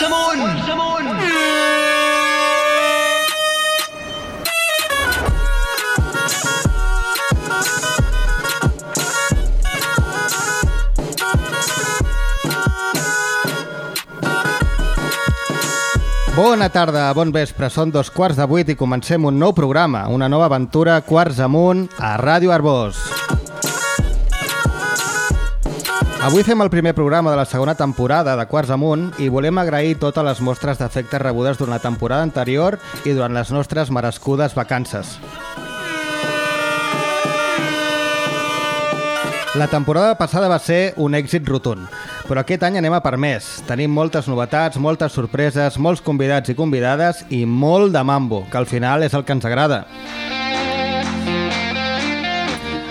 Força amunt! Bona tarda, bon vespre. Són dos quarts de vuit i comencem un nou programa, una nova aventura Quarts amunt a Ràdio Arbós. Avui fem el primer programa de la segona temporada de Quarts amunt i volem agrair totes les mostres d'efectes rebudes durant la temporada anterior i durant les nostres merescudes vacances. La temporada passada va ser un èxit rotund, però aquest any anem a per més. Tenim moltes novetats, moltes sorpreses, molts convidats i convidades i molt de mambo, que al final és el que ens agrada.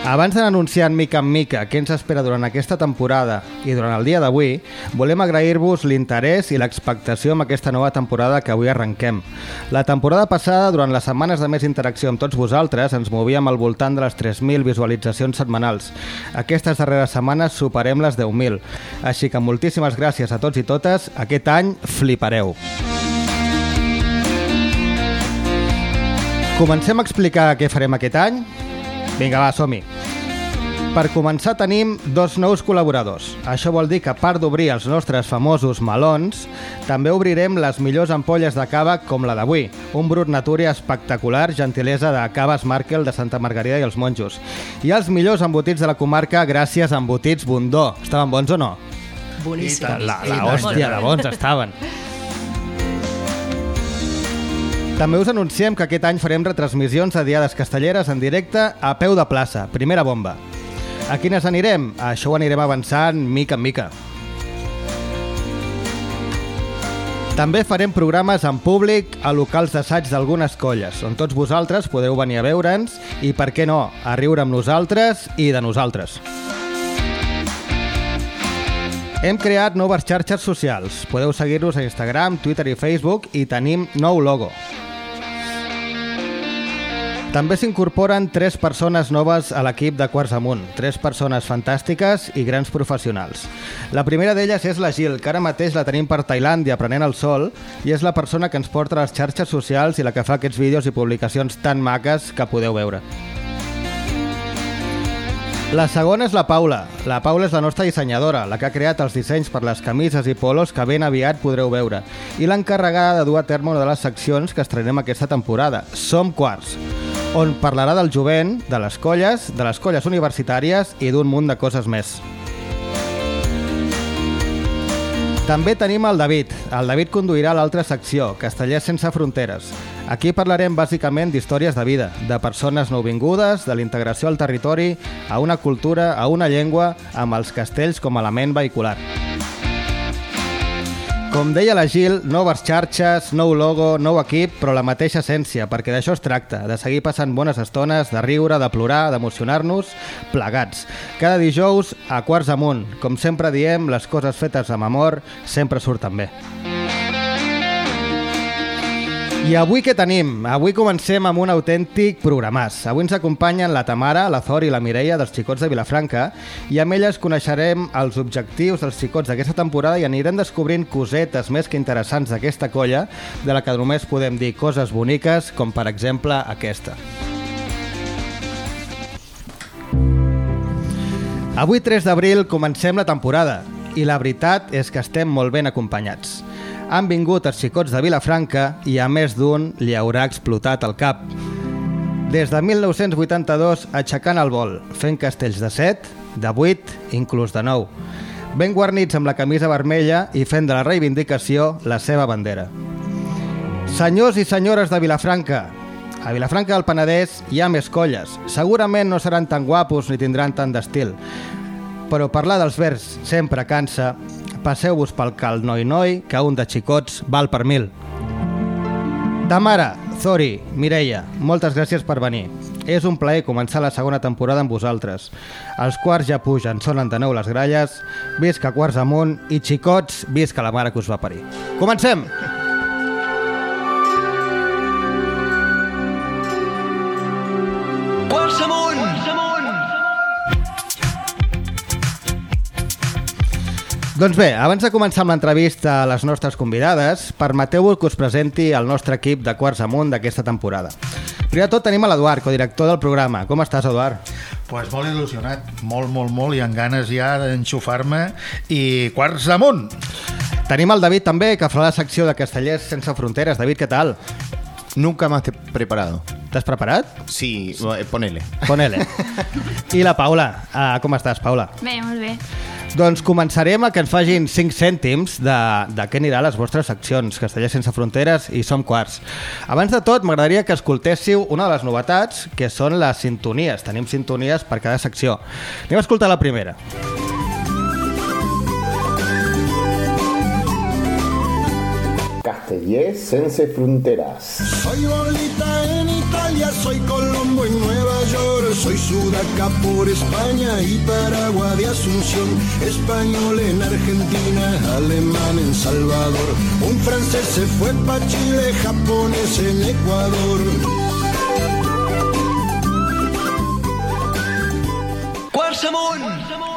Abans d'anunciar mica en mica què ens espera durant aquesta temporada i durant el dia d'avui, volem agrair-vos l'interès i l'expectació amb aquesta nova temporada que avui arrenquem. La temporada passada, durant les setmanes de més interacció amb tots vosaltres, ens movíem al voltant de les 3.000 visualitzacions setmanals. Aquestes darreres setmanes superem les 10.000. Així que moltíssimes gràcies a tots i totes. Aquest any flipareu. Comencem a explicar què farem aquest any? Vinga, va, som-hi. Per començar tenim dos nous col·laboradors. Això vol dir que a part d'obrir els nostres famosos melons, també obrirem les millors ampolles de cava com la d'avui. Un brut natura espectacular, gentilesa de Caves Markel de Santa Margarida i els Monjos. I els millors embotits de la comarca gràcies a Embotits Bundó. Estaven bons o no? Boníssim. La, la hòstia de bons estaven. També us anunciem que aquest any farem retransmissions de Diades Castelleres en directe a peu de plaça, primera bomba. A quines anirem? Això ho anirem avançant mica en mica. També farem programes en públic a locals d'assaig d'algunes colles, on tots vosaltres podeu venir a veure'ns i, per què no, a riure amb nosaltres i de nosaltres. Hem creat noves xarxes socials. Podeu seguir-nos a Instagram, Twitter i Facebook i tenim nou logo. També s'incorporen tres persones noves a l'equip de Quarts Amunt, tres persones fantàstiques i grans professionals. La primera d'elles és la Gil, que ara mateix la tenim per Tailàndia prenent el sol i és la persona que ens porta les xarxes socials i la que fa aquests vídeos i publicacions tan maques que podeu veure. La segona és la Paula. La Paula és la nostra dissenyadora, la que ha creat els dissenys per les camises i polos que ben aviat podreu veure, i l'encarregada de dur a terme una de les seccions que estrenem aquesta temporada, Som Quarts, on parlarà del jovent, de les colles, de les colles universitàries i d'un munt de coses més. També tenim el David. El David conduirà l'altra secció, Castellers sense fronteres. Aquí parlarem bàsicament d'històries de vida, de persones nouvingudes, de l'integració al territori, a una cultura, a una llengua, amb els castells com a element vehicular. Com deia la Gil, noves xarxes, nou logo, nou equip, però la mateixa essència, perquè d'això es tracta, de seguir passant bones estones, de riure, de plorar, d'emocionar-nos, plegats. Cada dijous, a quarts amunt. Com sempre diem, les coses fetes amb amor sempre surten bé. I avui què tenim? Avui comencem amb un autèntic programàs. Avui ens acompanyen la Tamara, la Zor i la Mireia dels Xicots de Vilafranca i amb elles coneixerem els objectius dels Xicots d'aquesta temporada i anirem descobrint cosetes més que interessants d'aquesta colla de la que només podem dir coses boniques com per exemple aquesta. Avui 3 d'abril comencem la temporada i la veritat és que estem molt ben acompanyats han vingut els xicots de Vilafranca i a més d'un li haurà explotat el cap. Des de 1982 aixecant el vol, fent castells de 7, de 8, inclús de 9. Ben guarnits amb la camisa vermella i fent de la reivindicació la seva bandera. Senyors i senyores de Vilafranca, a Vilafranca del Penedès hi ha més colles. Segurament no seran tan guapos ni tindran tant d'estil, però parlar dels vers sempre cansa passeu-vos pel cal noi-noi, que un de xicots val per mil. Tamara, Zori, Mireia, moltes gràcies per venir. És un plaer començar la segona temporada amb vosaltres. Els quarts ja pugen, sonen de nou les gralles, visca quarts amunt i xicots, visca la mare que us va parir. Comencem! Quarts Doncs bé, abans de començar amb l'entrevista a les nostres convidades, permeteu-vos que us presenti el nostre equip de Quarts Amunt d'aquesta temporada. Primer de tot tenim a l'Eduard, codirector del programa. Com estàs, Eduard? Pues molt il·lusionat, molt, molt, molt, i amb ganes ja d'enxufar-me i quarts amunt! Tenim el David també, que farà la secció de Castellers sense fronteres. David, què tal? Nunca más te preparado. T'has preparat? Sí, eh, ponele. Ponele. I la Paula. Uh, com estàs, Paula? Bé, molt bé. Doncs començarem a que ens fagin 5 cèntims de, de què anirà a les vostres seccions, Castellers sense fronteres i Som Quarts. Abans de tot, m'agradaria que escoltéssiu una de les novetats, que són les sintonies. Tenim sintonies per cada secció. Anem a escoltar la primera. Castellers sense fronteras. Soy bolita en Italia, soy Colombo en Nueva York, soy Sudaca por España y Paraguay de Asunción, español en Argentina, alemán en Salvador, un francés se fue pa' Chile, japonés en Ecuador.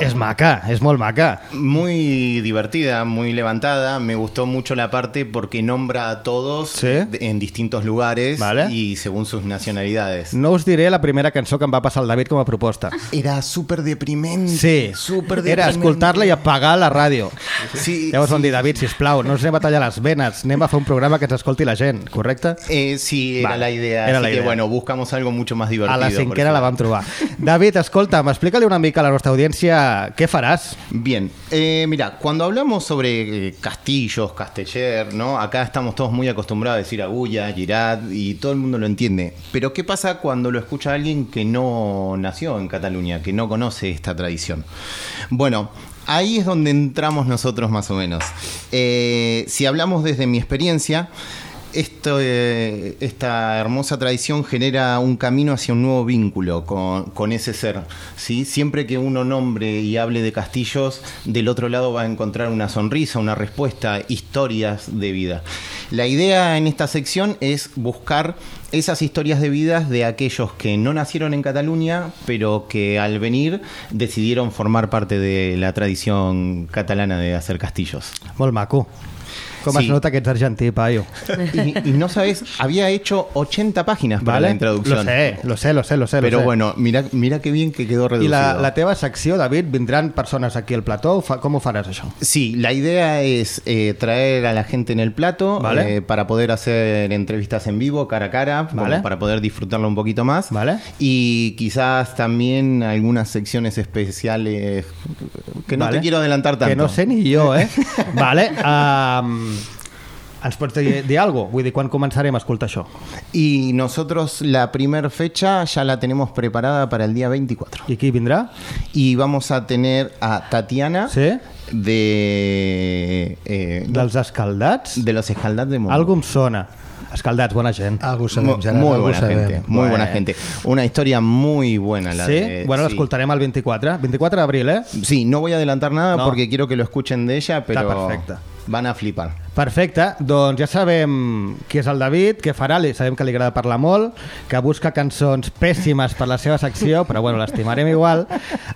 És maca, és molt maca. Muy divertida, muy levantada. Me gustó mucho la parte porque nombra a todos Sí. en distintos lugares Vale. y según sus nacionalidades. No us diré la primera cançó que em va passar el David com a proposta. Era súper deprimente. Sí, súper era escoltar-la i apagar la ràdio. Sí, Llavors sí. vam dir, David, sisplau, no ens anem a tallar les venes, anem a fer un programa que ens escolti la gent, correcte? Eh, sí, era Vale, la idea. era así la que idea. bueno, buscamos algo mucho más divertido. A la cinquena la vam trobar. David, escolta'm, explica-li una mica a la nostra audiència què faràs. Bien, eh, mira, cuando hablamos sobre eh, castillos, casteller, ¿no? Acá estamos todos muy acostumbrados a decir agulla, girat y todo el mundo lo entiende. Pero ¿qué pasa cuando lo escucha alguien que no nació en Cataluña, que no conoce esta tradición? Bueno, ahí es donde entramos nosotros más o menos. Eh, si hablamos desde mi experiencia, eh, esta hermosa tradición genera un camino hacia un nuevo vínculo con, ese ser. ¿sí? Siempre que uno nombre y hable de castillos, del otro lado va a encontrar una sonrisa, una respuesta, historias de vida. La idea en esta sección es buscar esas historias de vidas de aquellos que no nacieron en Cataluña, pero que al venir decidieron formar parte de la tradición catalana de hacer castillos. Molt maco. Com es Sí. nota que ets argentí, paio. Y, y no sabes, había hecho 80 páginas para la introducción. Lo sé, lo sé, lo sé, lo sé. Pero lo sé. bueno, mira, mira qué bien que quedó reducido. la, la teva secció, David, vindran persones aquí al plató? Fa, com ho faràs, això? Sí, la idea es eh, traer a la gente en el plato Vale. eh, para poder hacer entrevistas en vivo, cara a cara, como Vale. para poder disfrutarlo un poquito más. Vale. Y quizás también algunas secciones especiales que no Vale. te quiero adelantar tanto. Que no sé ni jo, eh? vale. Um, ens pots dir, dir cosa? Vull dir, quan començarem a escoltar això? Y nosotros la primera fecha ya la tenemos preparada para el día 24. I qui vindrà? Y vamos a tener a Tatiana Sí? de, eh, Dels escaldats? de los Escaldat de Montbui. Algo em sona. Escaldats, bona gent. Algo sabem, Gerard, muy algo buena sabem. gente, muy buena Bueno. gente. Una historia muy buena la sí? de... bueno, sí. l'escoltarem el 24. 24 d'abril, eh? Sí, no voy a adelantar nada No. porque quiero que lo escuchen de ella, pero perfecte. van a flipar. Perfecte, doncs ja sabem qui és el David, què farà, li sabem que li agrada parlar molt, que busca cançons pèssimes per la seva secció, però bueno, l'estimarem igual.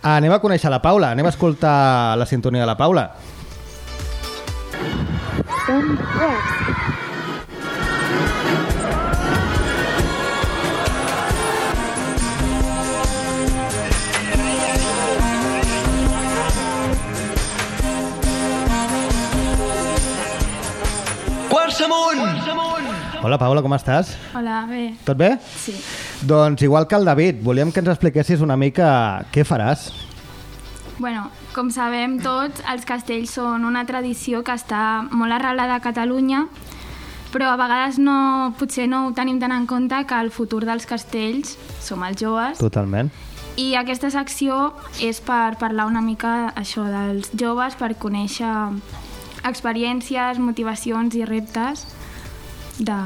Anem a conèixer la Paula, anem a escoltar la sintonia de la Paula. Hola Paula, com estàs? Hola, bé. Tot bé? Sí. Doncs igual que el David, volíem que ens expliquessis una mica què faràs. Bueno, com sabem tots, els castells són una tradició que està molt arrelada a Catalunya, però a vegades no, potser no ho tenim tan en compte que el futur dels castells som els joves. Totalment. I aquesta secció és per parlar una mica això dels joves, per conèixer experiències, motivacions i reptes de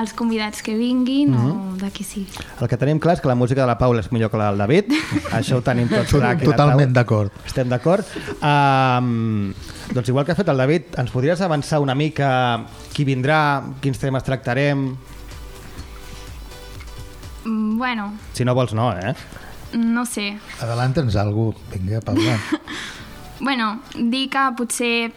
els convidats que vinguin o de qui sigui. El que tenim clar és que la música de la Paula és millor que la del David. Això ho tenim tots clar. Totalment d'acord. Estem d'acord. Um, doncs igual que ha fet el David, ens podries avançar una mica qui vindrà, quins temes tractarem? Mm, Bueno, Si no vols, no, eh? no sé. Adelanta'ns algú. Vinga, Paula. Bueno, dir que potser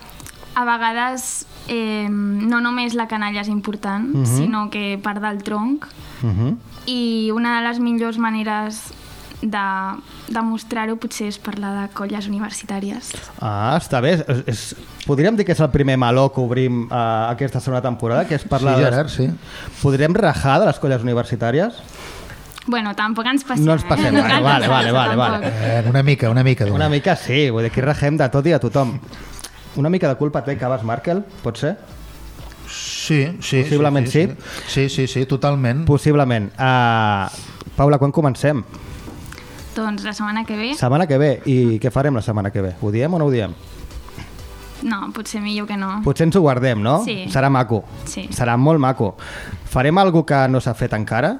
a vegades eh, no només la canalla és important, uh -huh. sinó que part del tronc. Uh -huh. I una de les millors maneres de demostrar-ho potser és parlar de colles universitàries. Ah, està bé. És, és, podríem dir que és el primer meló que obrim uh, aquesta segona temporada, que és parlar... Sí, de- Gerard, sí. Podrem rajar de les colles universitàries? Bueno, tampoc ens passem. No ens passem, eh? vale, vale, vale, vale, vale. Eh, una mica, una mica. Una mica sí, vull dir, aquí rajem de tot i de tothom. Una mica de culpa té Cabas Markel, pot ser? Sí, sí. Possiblement sí. sí. Sí, sí, sí, totalment. Possiblement. Uh, Paula, quan comencem? Doncs la setmana que ve, Setmana que ve. I què farem la setmana que ve? Ho diem o no ho diem? no, potser millor que no. Potser ens ho guardem, no? Sí. Serà maco. Sí. Serà molt maco. Farem alguna que no s'ha fet encara?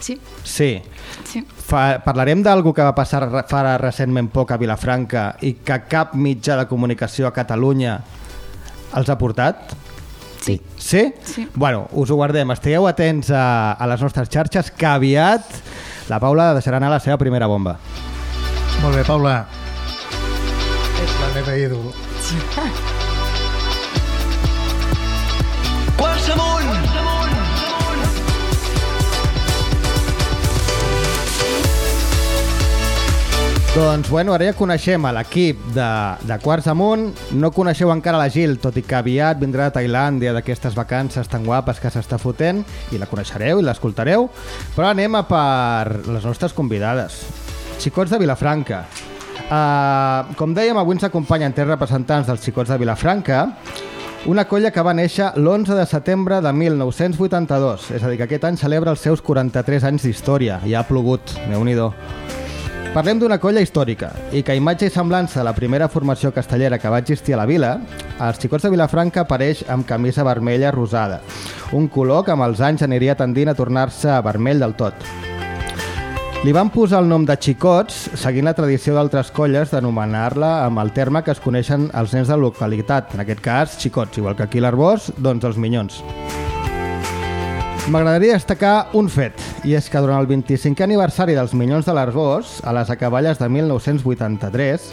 Sí, Sí. sí. Fa, parlarem d'algú que va passar fa recentment poc a Vilafranca i que cap mitjà de comunicació a Catalunya els ha portat? Sí. Sí? Sí. Bueno, us ho guardem. Estigueu atents a, a les nostres xarxes que aviat la Paula deixarà anar la seva primera bomba. Molt bé, Paula. És la meva ídol. Quarts amunt! Doncs, bueno, ara ja coneixem a l'equip de, de Quarts Amunt. No coneixeu encara la Gil, tot i que aviat vindrà de Tailàndia d'aquestes vacances tan guapes que s'està fotent, i la coneixereu i l'escoltareu. Però anem a per les nostres convidades. Xicots de Vilafranca. Uh, com dèiem, avui ens acompanyen tres representants dels Xicots de Vilafranca, una colla que va néixer l'11 de setembre de 1982, és a dir, que aquest any celebra els seus 43 anys d'història. Ja ha plogut, déu nhi Parlem d'una colla històrica i que a imatge i semblança a la primera formació castellera que va existir a la vila, els xicots de Vilafranca apareix amb camisa vermella rosada, un color que amb els anys aniria tendint a tornar-se vermell del tot. Li van posar el nom de xicots seguint la tradició d'altres colles d'anomenar-la amb el terme que es coneixen els nens de la localitat, en aquest cas xicots, igual que aquí l'Arbós, doncs els minyons. M'agradaria destacar un fet, i és que durant el 25è aniversari dels Minyons de l'Arbós, a les acaballes de 1983,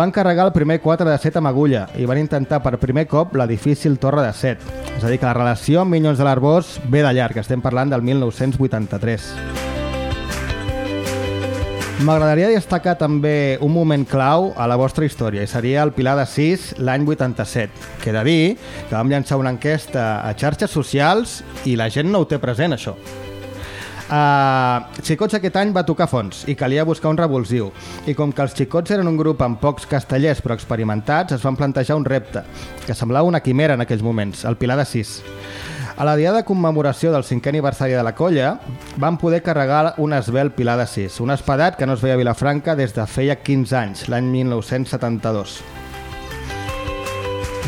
van carregar el primer 4 de 7 amb agulla i van intentar per primer cop la difícil Torre de 7. És a dir, que la relació amb Minyons de l'Arbós ve de llarg, estem parlant del 1983. M'agradaria destacar també un moment clau a la vostra història, i seria el Pilar de 6 l'any 87. Que he de dir que vam llançar una enquesta a xarxes socials i la gent no ho té present, això. Uh, Xicots aquest any va tocar fons i calia buscar un revulsiu. I com que els Xicots eren un grup amb pocs castellers però experimentats, es van plantejar un repte, que semblava una quimera en aquells moments, el Pilar de 6. A la dia de commemoració del cinquè aniversari de la colla, van poder carregar un esbel Pilar de 6, un espadat que no es veia a Vilafranca des de feia 15 anys, l'any 1972.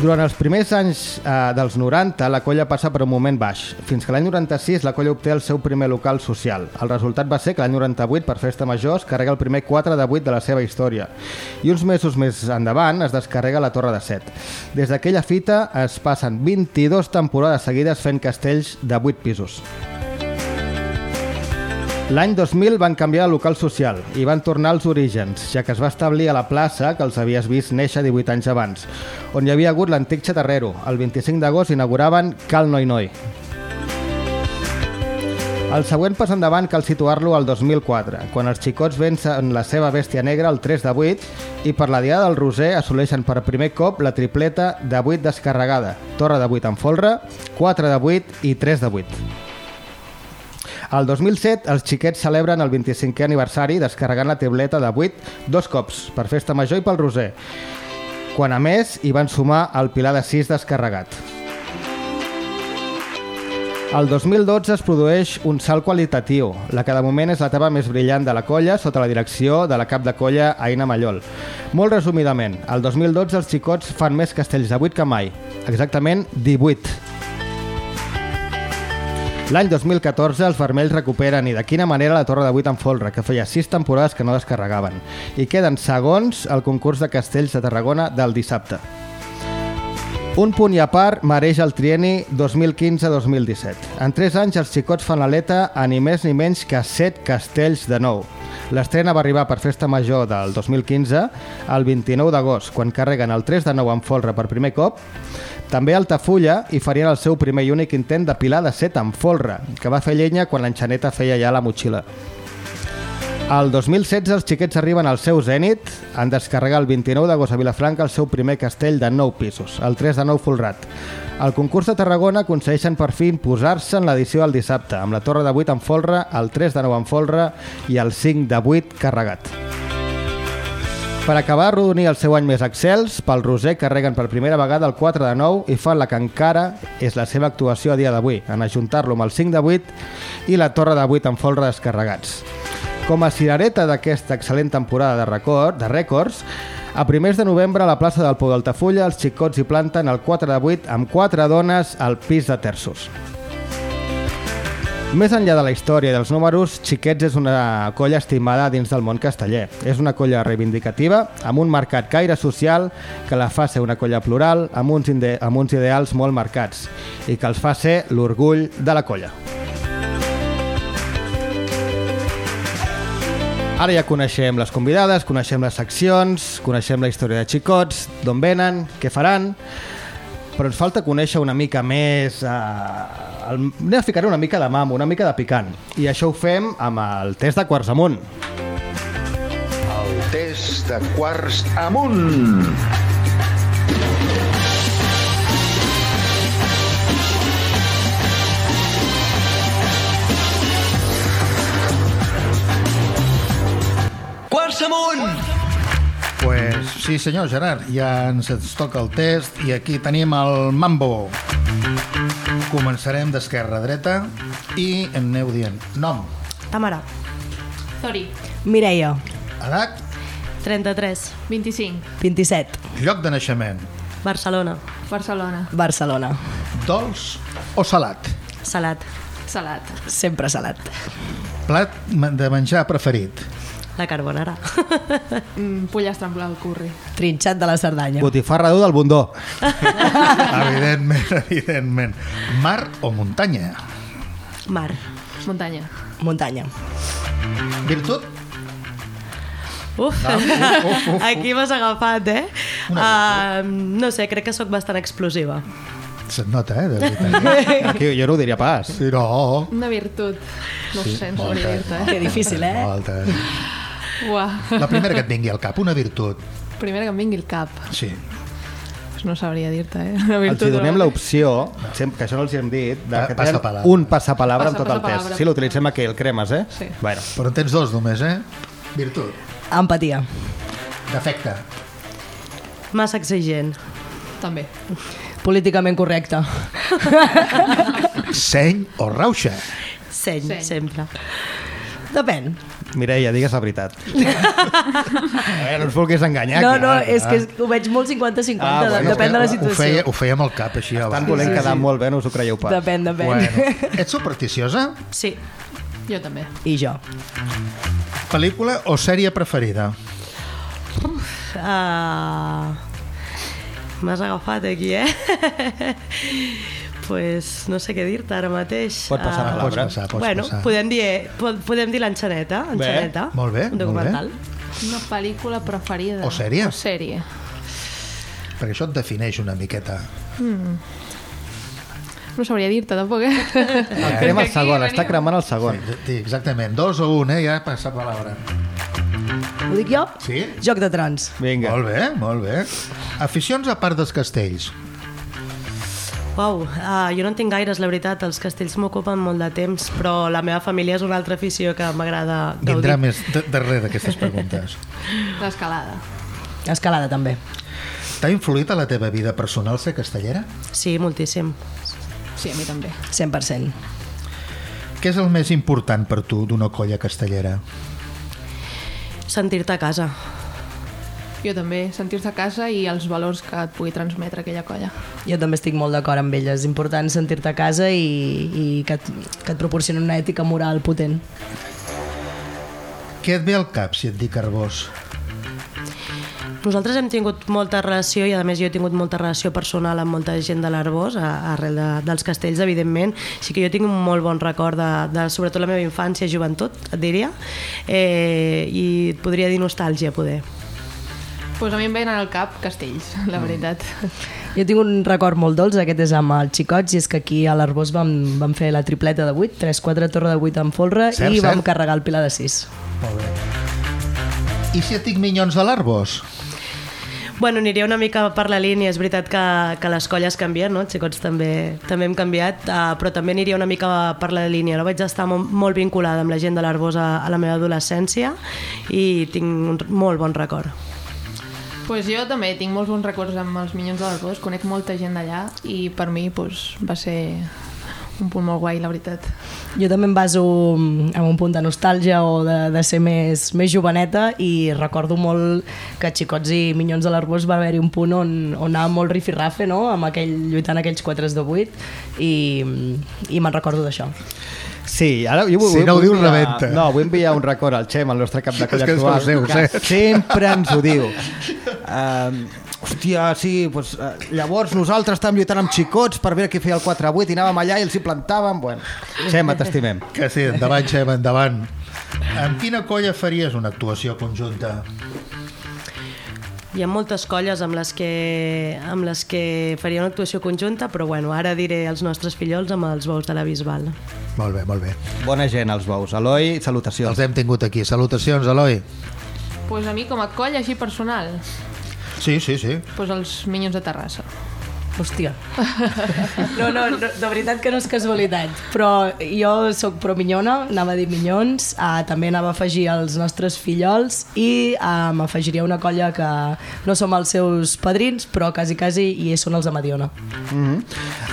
Durant els primers anys eh, dels 90, la colla passa per un moment baix. Fins que l'any 96 la colla obté el seu primer local social. El resultat va ser que l'any 98, per Festa Major, es carrega el primer 4 de 8 de la seva història. I uns mesos més endavant es descarrega la Torre de 7. Des d'aquella fita es passen 22 temporades seguides fent castells de 8 pisos. L'any 2000 van canviar de local social i van tornar als orígens, ja que es va establir a la plaça que els havies vist néixer 18 anys abans, on hi havia hagut l'antic xatarrero. El 25 d'agost inauguraven Cal Noi Noi. El següent pas endavant cal situar-lo al 2004, quan els xicots vencen la seva bèstia negra el 3 de 8 i per la Diada del Roser assoleixen per primer cop la tripleta de 8 descarregada, torre de 8 en folre, 4 de 8 i 3 de 8. El 2007, els xiquets celebren el 25è aniversari descarregant la tableta de 8 dos cops, per Festa Major i pel Roser, quan a més hi van sumar el Pilar de 6 descarregat. El 2012 es produeix un salt qualitatiu, la que de moment és la teva més brillant de la colla sota la direcció de la cap de colla Aina Mallol. Molt resumidament, el 2012 els xicots fan més castells de 8 que mai, exactament 18. L'any 2014 els vermells recuperen i de quina manera la Torre de 8 en folre, que feia 6 temporades que no descarregaven, i queden segons al concurs de castells de Tarragona del dissabte. Un punt i a part mereix el trieni 2015-2017. En 3 anys els xicots fan l'aleta a ni més ni menys que 7 castells de nou. L'estrena va arribar per festa major del 2015 el 29 d'agost, quan carreguen el 3 de nou amb folre per primer cop. També Altafulla hi farien el seu primer i únic intent de pilar de set amb folre, que va fer llenya quan l'enxaneta feia ja la motxilla. El 2016 els xiquets arriben al seu zènit en descarregar el 29 d'agost a Vilafranca el seu primer castell de 9 pisos, el 3 de 9 folrat. Al concurs de Tarragona aconsegueixen per fi posar-se en l'edició del dissabte, amb la torre de 8 en folre, el 3 de 9 en folre i el 5 de 8 carregat. Per acabar rodonir el seu any més excels, pel Roser carreguen per primera vegada el 4 de 9 i fan la que encara és la seva actuació a dia d'avui, en ajuntar-lo amb el 5 de 8 i la torre de 8 en folre descarregats. Com a cirereta d'aquesta excel·lent temporada de, record, de rècords, a primers de novembre a la plaça del Pou d'Altafulla els xicots hi planten el 4 de 8 amb quatre dones al pis de terços. Més enllà de la història dels números, Xiquets és una colla estimada dins del món casteller. És una colla reivindicativa, amb un marcat caire social que la fa ser una colla plural, amb uns, inde amb uns ideals molt marcats i que els fa ser l'orgull de la colla. Ara ja coneixem les convidades, coneixem les seccions, coneixem la història de xicots, d'on venen, què faran, però ens falta conèixer una mica més... Eh, el, anem a ficar una mica de mamo, una mica de picant. I això ho fem amb el test de quarts amunt. El test de quarts amunt. Quarts amunt! Pues sí, senyor Gerard, ja ens toca el test i aquí tenim el mambo. Començarem d'esquerra a dreta i em aneu dient nom, Tamara. Zori, Mireia. edat, 33. 25, 27. lloc de naixement, Barcelona. Barcelona, Barcelona. dolç o salat, Salat. Salat, Sempre salat. plat de menjar preferit, La carbonara. mm, pollastre amb blau curri, Trinxat de la Cerdanya. Botifarra dur del bundó. evidentment, evidentment. Mar o muntanya, Mar. muntanya, Muntanya. virtut, Uf, uf, uf, uf. aquí m'has agafat, eh? Uh, no sé, crec que sóc bastant explosiva. se't nota, eh, de veritat. Aquí jo no ho diria pas. Sí, no, una virtut, no sí, sé, no sabria dir-te, eh? Que difícil, eh? Molta. Uah. La primera que et vingui al cap, una virtut. Primera que em vingui el cap, Sí. pues no sabria dir-te, eh? Una Els virtut, hi donem l'opció, sempre- que això no els hi hem dit, de que tenen passapalabra. un passapalabra en tot el test. Sí, l'utilitzem aquí, el cremes, eh? Sí. Bueno, Però en tens dos només, eh? Virtut. Empatia. Defecte. Massa exigent. També. Políticament correcte. Seny o rauxa. Seny, Seny. sempre. Depèn. Mireia, digues la veritat. a veure, no ens vulguis enganyar. No, clar, no, clar. és que ho veig molt 50-50, Ah, bueno, depèn de la Ho feia, situació. ho feia amb el cap, així. Estan abans. volent quedar molt bé, no us ho creieu pas. Depèn, depèn. Bueno. Ets supersticiosa? Sí, Jo també. i jo. Pel·lícula o sèrie preferida? Uh, M'has agafat aquí, eh? pues no sé què dir-te ara mateix. Pot passar la Ah. Pots passar, pots bueno, passar. podem dir, po- podem dir l'enxaneta, Bé, enxaneta. molt bé, Un documental. Una pel·lícula preferida. O sèrie? O sèrie. Perquè això et defineix una miqueta. No sabria dir-te, tampoc, eh? El crema el segon, està cremant el segon. Sí, exactament. Dos o un, eh? Ja passa palabra. Ho dic jo? Sí? Joc de trons. Vinga. Molt bé, molt bé. Aficions a part dels castells. Uau, uh, jo no en tinc gaires, la veritat. Els castells m'ocupen molt de temps, però la meva família és una altra afició que m'agrada Vindrà gaudir. més de- darrere d'aquestes preguntes. L'escalada. Escalada, també. T'ha influït a la teva vida personal ser castellera? Sí, moltíssim. Sí, a mi també. 100%. Què és el més important per tu d'una colla castellera? Sentir-te a casa. Jo també, sentir-se a casa i els valors que et pugui transmetre aquella colla. Jo també estic molt d'acord amb ella. És important sentir-te a casa i, i que, et, que et proporcioni una ètica moral potent. Què et ve al cap si et dic Arbós? Nosaltres hem tingut molta relació i a més jo he tingut molta relació personal amb molta gent de l'Arbós a- arrel de, dels castells, evidentment. Així que jo tinc un molt bon record de, de sobretot la meva infància i joventut, et diria, eh, i et podria dir nostàlgia, poder. Pues a mi em venen al cap castells, la veritat. Jo tinc un record molt dolç, aquest és amb els xicots, i és que aquí a l'Arbós vam, vam fer la tripleta de 8, 3-4 torre de 8 amb folre, Cert, i vam cert. carregar el pilar de 6. Molt bé. I si et dic minyons de l'Arbós? Bueno, aniria una mica per la línia, és veritat que, que les colles canvien, no? Els xicots també, també hem canviat, uh, però també aniria una mica per la línia. No vaig estar molt, molt vinculada amb la gent de l'Arbós a, a la meva adolescència i tinc un molt bon record. Pues jo també tinc molts bons records amb els Minyons de l'Arbós, conec molta gent d'allà i per mi pues, va ser un punt molt guai, la veritat. Jo també em baso en un punt de nostàlgia o de, de ser més, més joveneta i recordo molt que Xicots i Minyons de l'Arbós va haver-hi un punt on, on anava molt rifirrafe, no? amb aquell, lluitant aquells 4 de 8 i, i me'n recordo d'això. Sí, ara jo vull, Si no ho enviar- rebenta. No, vull enviar un record al Xem, el nostre cap de colla actual, ho que sé. sempre ens ho diu. Um, hòstia, sí, pues, uh, llavors nosaltres estàvem lluitant amb xicots per veure qui feia el 4 a 8 i anàvem allà i els hi plantàvem. Bueno, Xem, t'estimem. Que sí, endavant, Xem, endavant. Amb quina colla faries una actuació conjunta? Hi ha moltes colles amb les que, amb les que faria una actuació conjunta, però bueno, ara diré els nostres fillols amb els bous de la Bisbal. Molt bé, molt bé. Bona gent, els bous. Eloi, salutacions. Els hem tingut aquí. Salutacions, Eloi. Pues a mi com a colla així personal, Sí, sí, sí. pues els Minyons de Terrassa. Hòstia. No, no, no, de veritat que no és casualitat, però jo sóc pro minyona, anava a dir minyons, uh, també anava a afegir els nostres fillols i uh, m'afegiria una colla que no som els seus padrins, però quasi, quasi i són els de Mediona. Mm -hmm.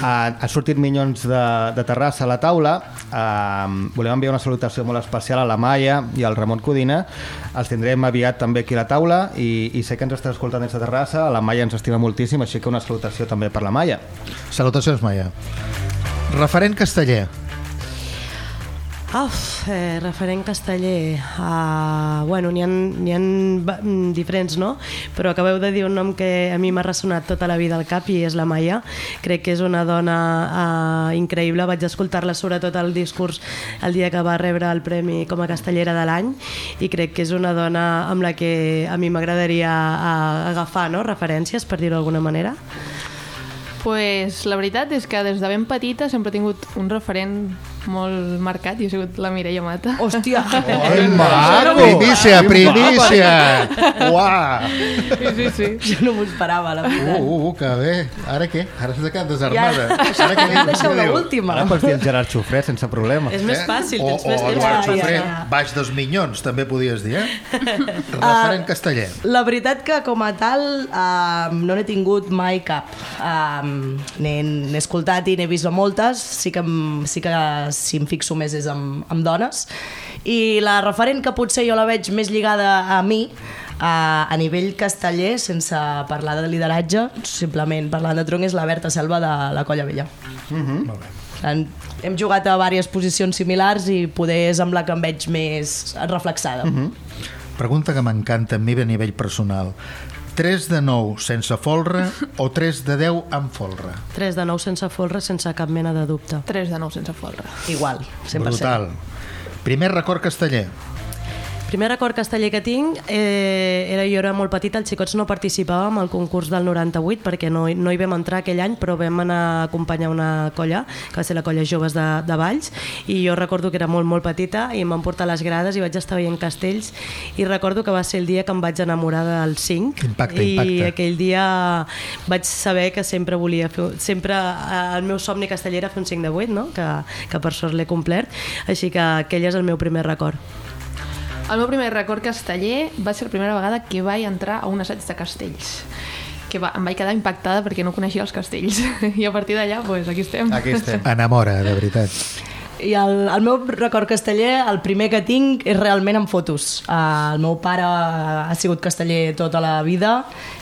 uh, ha sortit Minyons de, de Terrassa a la taula. Uh, volem enviar una salutació molt especial a la Maia i al Ramon Codina. Els tindrem aviat també aquí a la taula i, i sé que ens està escoltant des de Terrassa. La Maia ens estima moltíssim, així que una salutació també per la Maia. Salutacions, Maia. Referent casteller. Uf, eh, referent casteller. Uh, bueno, n'hi ha, ha mm, diferents, no? Però acabeu de dir un nom que a mi m'ha ressonat tota la vida al cap i és la Maia. Crec que és una dona uh, increïble. Vaig escoltar-la sobretot al discurs el dia que va rebre el premi com a castellera de l'any i crec que és una dona amb la que a mi m'agradaria uh, agafar no? referències, per dir-ho d'alguna manera. Pues la veritat és que des de ben petita sempre he tingut un referent molt marcat i ha sigut la Mireia Mata. Hòstia! Ai, maco! Primícia, primícia! Uah! Sí, sí, sí. Jo no m'ho esperava, la Uh, veritat. uh, uh, que bé. Ara què? Ara s'ha quedat desarmada. Ja, Ara ja deixeu què diu? l'última. Ara pots dir el Gerard Xufré sense problema. És més fàcil, O, tens o més temps Eduard per Xufré, pensar. baix dels minyons, també podies dir, eh? Referent casteller. La veritat que com a tal um, no n'he tingut mai cap. Um, n'he escoltat i n'he vist moltes, sí que, sí que si em fixo més és amb, amb dones. I la referent que potser jo la veig més lligada a mi, a, a nivell casteller, sense parlar de lideratge, simplement parlant de tronc, és la Berta Selva de la Colla Vella. Molt bé. En, hem jugat a diverses posicions similars i poder és amb la que em veig més reflexada. Pregunta que m'encanta a mi a nivell personal. 3 de 9 sense folre o 3 de 10 amb folre? 3 de 9 sense folre, sense cap mena de dubte. 3 de 9 sense folre. Igual, 100%. Brutal. Primer record casteller. Primer record casteller que tinc, eh, era, jo era molt petita, els xicots no participàvem al concurs del 98 perquè no, no hi vam entrar aquell any, però vam anar a acompanyar una colla, que va ser la colla Joves de, de Valls, i jo recordo que era molt, molt petita i em van portar a les grades i vaig estar veient castells i recordo que va ser el dia que em vaig enamorar del 5 Impacte, i impacte. aquell dia vaig saber que sempre volia fer, sempre eh, el meu somni casteller era fer un 5 de 8, no? que, que per sort l'he complert, així que aquell és el meu primer record. El meu primer record casteller va ser la primera vegada que vaig entrar a un assaig de castells que va, em vaig quedar impactada perquè no coneixia els castells i a partir d'allà, pues, aquí estem. Aquí estem. Enamora, de veritat. I el, el meu record casteller, el primer que tinc, és realment en fotos. Uh, el meu pare ha sigut casteller tota la vida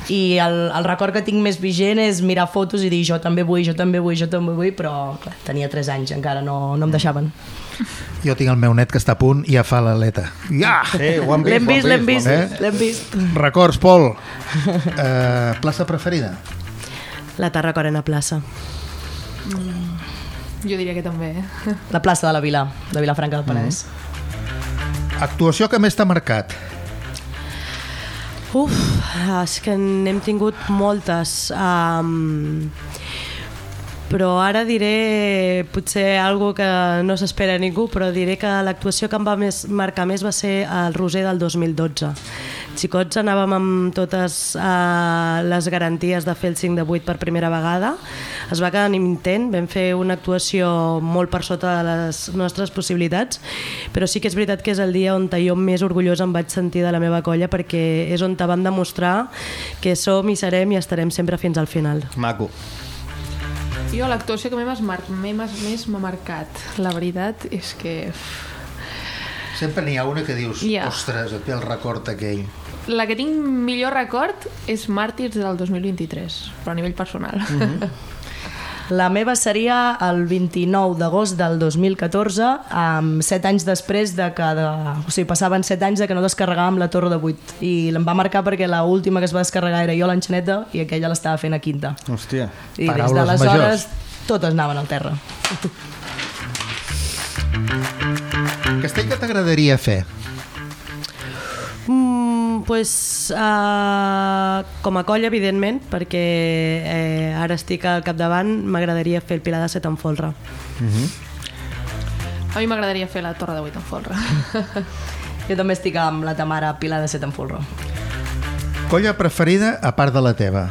i el, el record que tinc més vigent és mirar fotos i dir jo també vull, jo també vull, jo també vull, però clar, tenia 3 anys, encara no, no em deixaven. Jo tinc el meu net que està a punt i ja fa l'aleta. Ja! Sí, ho hem vist, L'hem vist, l'hem vist, eh? l'hem vist. Records, Pol. Uh, plaça preferida? La Tarracorena plaça. Jo diria que també. eh? La plaça de la Vila, de Vilafranca del Penedès. Actuació que més t'ha marcat? Uf, és que n'hem tingut moltes. Um, però ara diré potser algo que no s'espera ningú, però diré que l'actuació que em va més, marcar més va ser el Roser del 2012. Xicots anàvem amb totes uh, les garanties de fer el 5 de 8 per primera vegada. Es va quedar en intent, vam fer una actuació molt per sota de les nostres possibilitats, però sí que és veritat que és el dia on jo més orgullós em vaig sentir de la meva colla perquè és on te van demostrar que som i serem i estarem sempre fins al final. Maco. Jo l'actuació que més m'ha més més m'ha marcat, la veritat és que... Sempre n'hi ha una que dius, Ja. ostres, et ve el record aquell. La que tinc millor record és Màrtirs del 2023, però a nivell personal. La meva seria el 29 d'agost del 2014, amb 7 anys després de que... De, o sigui, passaven 7 anys de que no descarregàvem la Torre de 8. I em va marcar perquè la última que es va descarregar era jo a l'enxaneta i aquella l'estava fent a quinta. Hòstia. I des d'aleshores totes anaven al terra. Castell que t'agradaria fer? Mm, pues, uh, com a colla, evidentment, perquè eh, ara estic al capdavant, m'agradaria fer el Pilar de Set en folre. A mi m'agradaria fer la Torre de 8 en folre. Jo també estic amb la Tamara Pilar de Set en Folro. Colla preferida a part de la teva?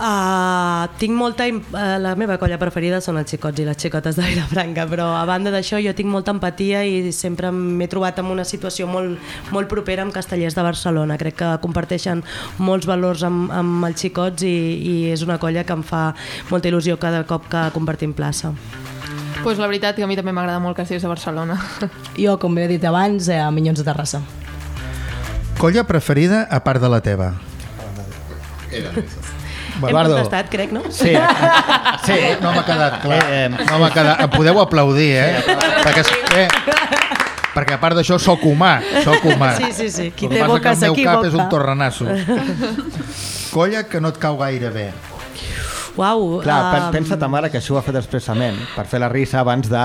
Uh, tinc molta... Uh, la meva colla preferida són els xicots i les xicotes de Vilafranca, però a banda d'això jo tinc molta empatia i sempre m'he trobat en una situació molt, molt propera amb castellers de Barcelona. Crec que comparteixen molts valors amb, amb els xicots i, i és una colla que em fa molta il·lusió cada cop que compartim plaça. pues la veritat que a mi també m'agrada molt Castells de Barcelona. Jo, com he dit abans, eh, a Minyons de Terrassa. Colla preferida a part de la teva? Hem Eduardo. contestat, crec, no? Sí, sí. No m'ha quedat clar. Eh, eh, No m'ha quedat... Em podeu aplaudir, eh? Perquè, és- eh? perquè a part d'això sóc humà, sóc humà. Sí, sí, sí. Qui té boca que el meu cap s'equivoca. és un torrenasso. Colla que no et cau gaire bé. Uau, Clar, um... pensa ta mare que això ho ha fet expressament per fer la risa abans de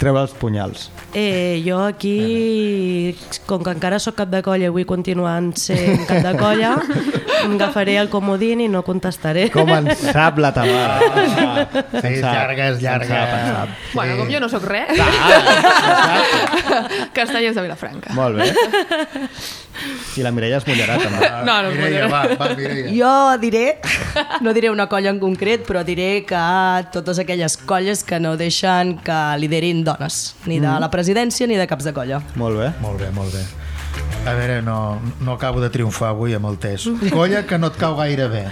treure els punyals. Eh, jo aquí, com que encara sóc cap de colla i vull continuar sent cap de colla, em agafaré el comodín i no contestaré. Com en sap la ta mare. Sí, és llarga, és llarga. Bueno, com jo no sóc res. Castellers de Vilafranca. Molt bé. I la Mireia es mullarà també. No, no, Mireia, no. va, va, Mireia. Jo diré, no diré una colla en concret, però diré que totes aquelles colles que no deixen que liderin dones, ni de la presidència ni de caps de colla. Molt bé. Molt bé, molt bé. A veure, no, no acabo de triomfar avui amb el test. Colla que no et cau gaire bé.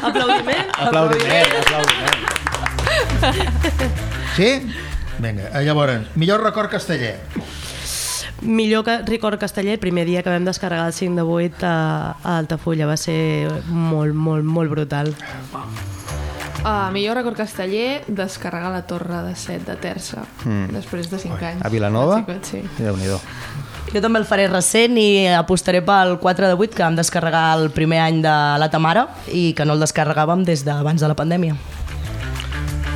Aplaudiment? Aplaudiment, aplaudiment. Sí? Vinga, eh, llavors, millor record casteller. Millor que record casteller, el primer dia que vam descarregar el 5 de 8 a, a Altafulla va ser molt, molt, molt brutal. Uh, millor record casteller, descarregar la torre de 7 de Terça, mm. després de 5 anys. A Vilanova? Sí. Déu-n'hi-do. Jo també el faré recent i apostaré pel 4 de 8 que vam descarregar el primer any de la Tamara i que no el descarregàvem des d'abans de la pandèmia.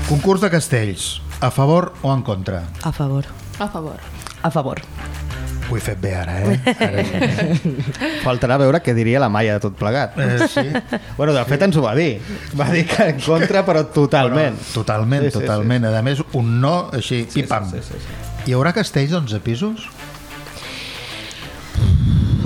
Concurs de castells. A favor o en contra? A favor. A favor. A favor. Ho he fet bé ara, eh? Ara sí. Faltarà veure què diria la Maia de tot plegat. Eh, sí. Bueno, de fet ens ho va dir. Va dir que en contra, però totalment. Totalment, Sí, sí, totalment. A més, un no així, Sí, pim-pam. sí, sí, sí. Hi haurà castells d'11 pisos?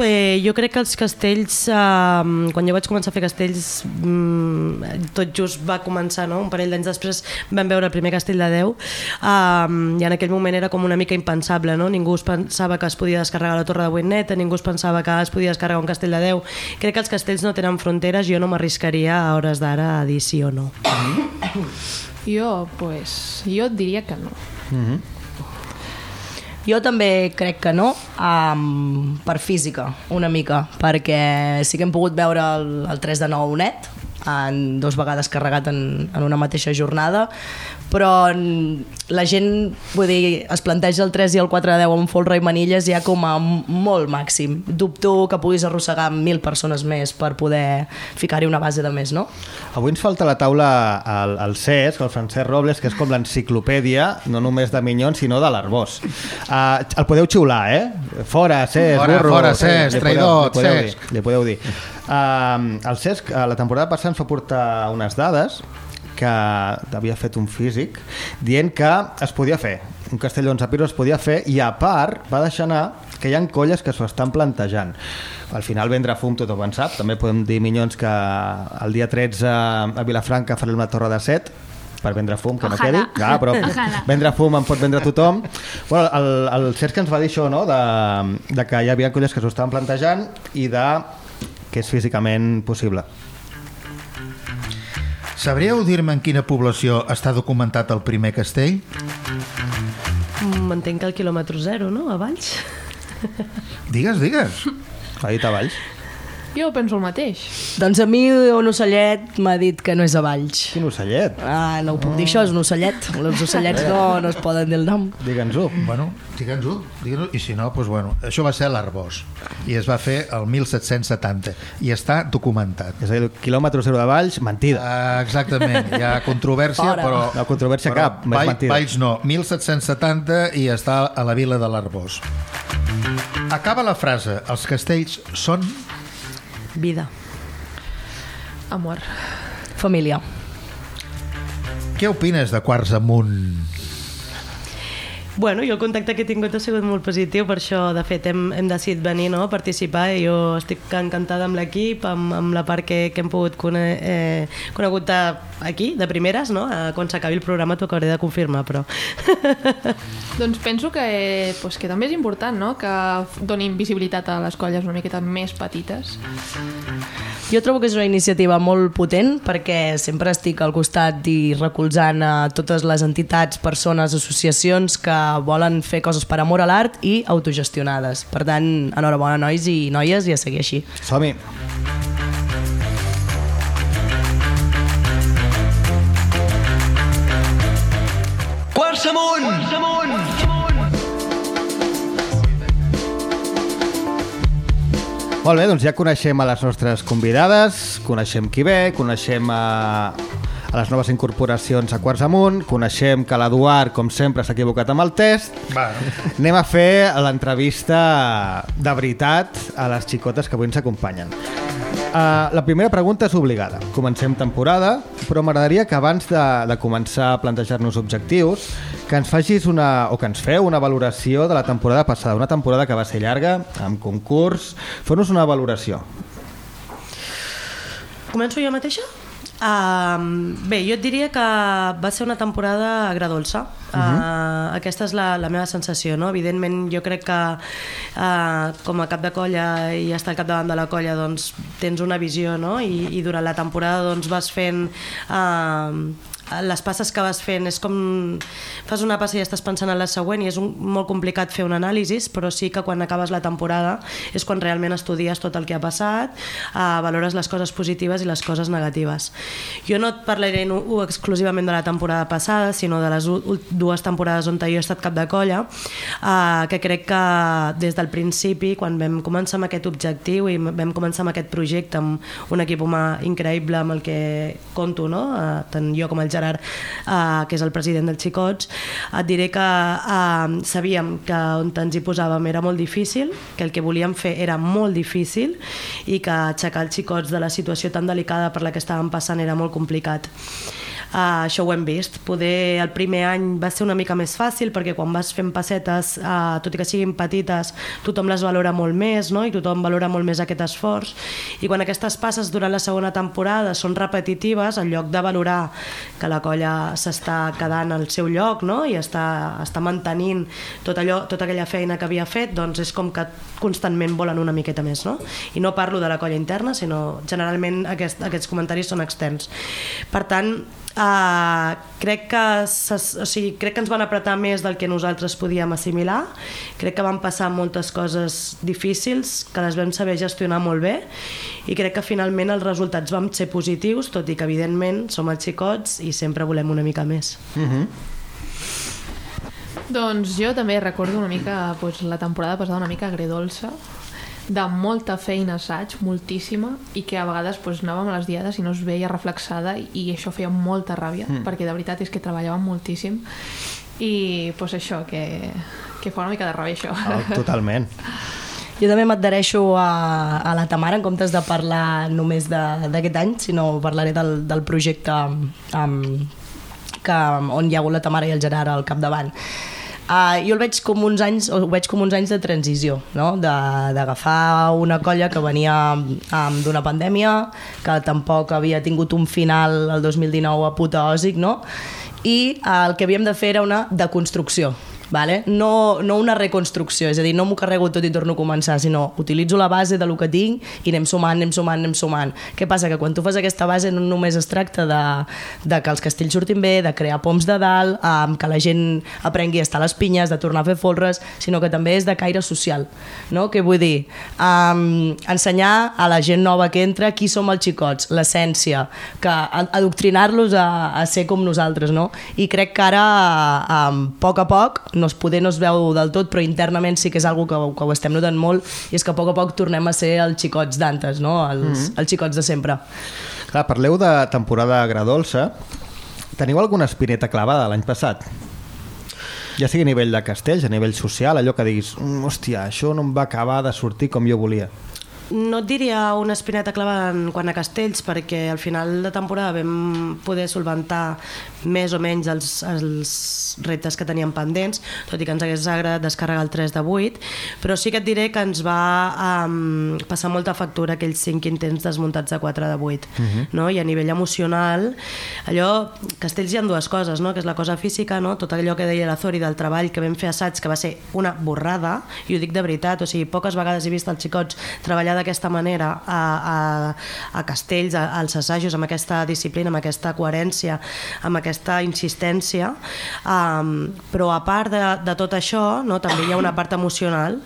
Eh, jo crec que els castells, eh, quan jo vaig començar a fer castells, mm, tot just va començar, no? un parell d'anys després vam veure el primer castell de Déu, eh, i en aquell moment era com una mica impensable, no? ningú es pensava que es podia descarregar la torre de Buineta, ningú es pensava que es podia descarregar un castell de Déu. Crec que els castells no tenen fronteres, jo no m'arriscaria a hores d'ara a dir sí o no. Jo, pues, jo et diria que no. Jo també crec que no, um, per física, una mica, perquè sí que hem pogut veure el, el 3 de 9 net, en dos vegades carregat en, en una mateixa jornada, però la gent, vull dir, es planteja el 3 i el 4 de 10 amb folre i manilles ja com a molt màxim. Dubto que puguis arrossegar mil persones més per poder ficar-hi una base de més, no? Avui ens falta a la taula el, el Cesc, el Francesc Robles, que és com l'enciclopèdia, no només de Minyons, sinó de l'Arbós. Uh, el podeu xiular, eh? Fora, Cesc, Fora, burro. fora, Sí, Cesc, li podeu- traïdor, li podeu Cesc. Dir, li podeu dir. Uh, el Cesc, uh, la temporada passada ens va portar unes dades que havia fet un físic dient que es podia fer un castell d'11 pisos es podia fer i a part va deixar anar que hi ha colles que s'ho estan plantejant al final vendre fum tothom en sap també podem dir minyons que el dia 13 a Vilafranca farem la torre de set per vendre fum, que no Ojalà. quedi ah, però Ojalà. vendre fum en pot vendre tothom bueno, el, el Cesc ens va dir això no? de, de que hi havia colles que s'ho estaven plantejant i de que és físicament possible Sabríeu dir-me en quina població està documentat el primer castell? M'entenc que el quilòmetre zero, no?, a Valls. Digues, digues. ha dit a Valls Jo penso el mateix. Doncs a mi un ocellet m'ha dit que no és a Valls. quin ocellet Ah, no ho puc dir això, és un ocellet. Els ocellets no, no es poden dir el nom. digue'ns-ho Bueno, digue'ns-ho, digue'ns I si no, doncs bueno, això va ser l'Arbós. I es va fer el 1770. I està documentat. és a dir, quilòmetre zero de Valls, mentida Uh, exactament, hi ha controvèrsia, Fora. però... No controvèrsia però cap, més Vall, mentida. Valls no, 1770 i està a la vila de l'Arbós. Acaba la frase, els castells són... Vida. Amor. Família. Què opines de Quarts Amunt? Bueno, jo el contacte que he tingut ha sigut molt positiu, per això, de fet, hem, hem decidit venir no, a participar i jo estic encantada amb l'equip, amb, amb la part que, que hem pogut cone, eh, conegut de, aquí, de primeres, no? Eh, quan s'acabi el programa t'ho acabaré de confirmar, però... Doncs penso que, eh, pues, que també és important no? que donin visibilitat a les colles una miqueta més petites. Jo trobo que és una iniciativa molt potent perquè sempre estic al costat i recolzant a totes les entitats, persones, associacions que volen fer coses per amor a l'art i autogestionades. Per tant, enhorabona nois i noies i a seguir així. som-hi Quarts amunt! Quarts amunt! Molt bé, doncs ja coneixem a les nostres convidades, coneixem qui ve, coneixem a, a les noves incorporacions a Quarts Amunt, coneixem que l'Eduard, com sempre, s'ha equivocat amb el test. Va, Anem a fer l'entrevista de veritat a les xicotes que avui ens acompanyen. Uh, la primera pregunta és obligada. Comencem temporada, però m'agradaria que abans de, de començar a plantejar-nos objectius, que ens facis una, o que ens feu una valoració de la temporada passada, una temporada que va ser llarga, amb concurs. Feu-nos una valoració. Començo jo mateixa? Uh, bé, jo et diria que va ser una temporada agradolça. Uh, aquesta és la, la meva sensació, no? Evidentment, jo crec que uh, com a cap de colla i estar al capdavant de la colla doncs, tens una visió, no? I, i durant la temporada doncs, vas fent uh, les passes que vas fent és com fas una passa i estàs pensant en la següent i és un, molt complicat fer un anàlisi però sí que quan acabes la temporada és quan realment estudies tot el que ha passat uh, valores les coses positives i les coses negatives jo no et parlaré no, exclusivament de la temporada passada sinó de les dues temporades on jo he estat cap de colla uh, que crec que des del principi quan vam començar amb aquest objectiu i vam començar amb aquest projecte amb un equip humà increïble amb el que compto no? uh, tant jo com el Gerard uh, que és el president dels Xicots et diré que uh, sabíem que on ens hi posàvem era molt difícil que el que volíem fer era molt difícil i que aixecar els Xicots de la situació tan delicada per la que estàvem passant era molt complicat Uh, això ho hem vist. Poder el primer any va ser una mica més fàcil perquè quan vas fent passetes, uh, tot i que siguin petites, tothom les valora molt més no? i tothom valora molt més aquest esforç. I quan aquestes passes durant la segona temporada són repetitives, en lloc de valorar que la colla s'està quedant al seu lloc no? i està, està mantenint tot allò, tota aquella feina que havia fet, doncs és com que constantment volen una miqueta més. No? I no parlo de la colla interna, sinó generalment aquest, aquests comentaris són externs. Per tant, Uh, crec, que o sigui, crec que ens van apretar més del que nosaltres podíem assimilar crec que van passar moltes coses difícils que les vam saber gestionar molt bé i crec que finalment els resultats van ser positius tot i que evidentment som els xicots i sempre volem una mica més Uh -huh. Doncs jo també recordo una mica doncs, la temporada passada una mica agredolça de molta feina assaig, moltíssima, i que a vegades doncs, anàvem a les diades i no es veia reflexada i això feia molta ràbia, Mm. perquè de veritat és que treballàvem moltíssim i doncs això, que, que fa una mica de ràbia això. Oh, totalment. Jo també m'adhereixo a, a la Tamara en comptes de parlar només de- d'aquest any, sinó parlaré del, del projecte um, que, on hi ha hagut la Tamara i el Gerard al capdavant. Uh, jo el veig com uns anys, ho veig com uns anys de transició, no? D'agafar una colla que venia um, d'una pandèmia, que tampoc havia tingut un final el 2019 apoteòsic, no? i uh, el que havíem de fer era una deconstrucció, vale? no, no una reconstrucció, és a dir, no m'ho carrego tot i torno a començar, sinó utilitzo la base de lo que tinc i anem sumant, anem sumant, anem sumant. Què passa? Que quan tu fas aquesta base no només es tracta de, de que els castells surtin bé, de crear poms de dalt, um, que la gent aprengui a estar a les pinyes, de tornar a fer folres, sinó que també és de caire social. No? Què vull dir? Um, ensenyar a la gent nova que entra qui som els xicots, l'essència, que a- adoctrinar-los a, a ser com nosaltres, no? I crec que ara, um, a poc a poc, no es poder no es veu del tot, però internament sí que és algo que, que ho estem notant molt, i és que a poc a poc tornem a ser els xicots d'antes, no? Els, mm. -hmm. els xicots de sempre. Clar, parleu de temporada agradolça. Teniu alguna espineta clavada l'any passat? Ja sigui a nivell de castells, a nivell social, allò que diguis, "Mm, hòstia, això no em va acabar de sortir com jo volia. No et diria una espineta clavada en quant a castells, perquè al final de temporada vam poder solventar més o menys els, els reptes que teníem pendents, tot i que ens hagués agradat descarregar el 3 de 8, però sí que et diré que ens va um, passar molta factura aquells 5 intents desmuntats de 4 de 8, Mhm. no? i a nivell emocional, allò, castells hi ha dues coses, no? que és la cosa física, no? tot allò que deia la Zori del treball que vam fer assaig, que va ser una borrada, i ho dic de veritat, o sigui, poques vegades he vist els xicots treballar d'aquesta manera a, a, a castells, a, als assajos, amb aquesta disciplina, amb aquesta coherència, amb aquesta insistència, um, però a part de, de tot això, no, també hi ha una part emocional,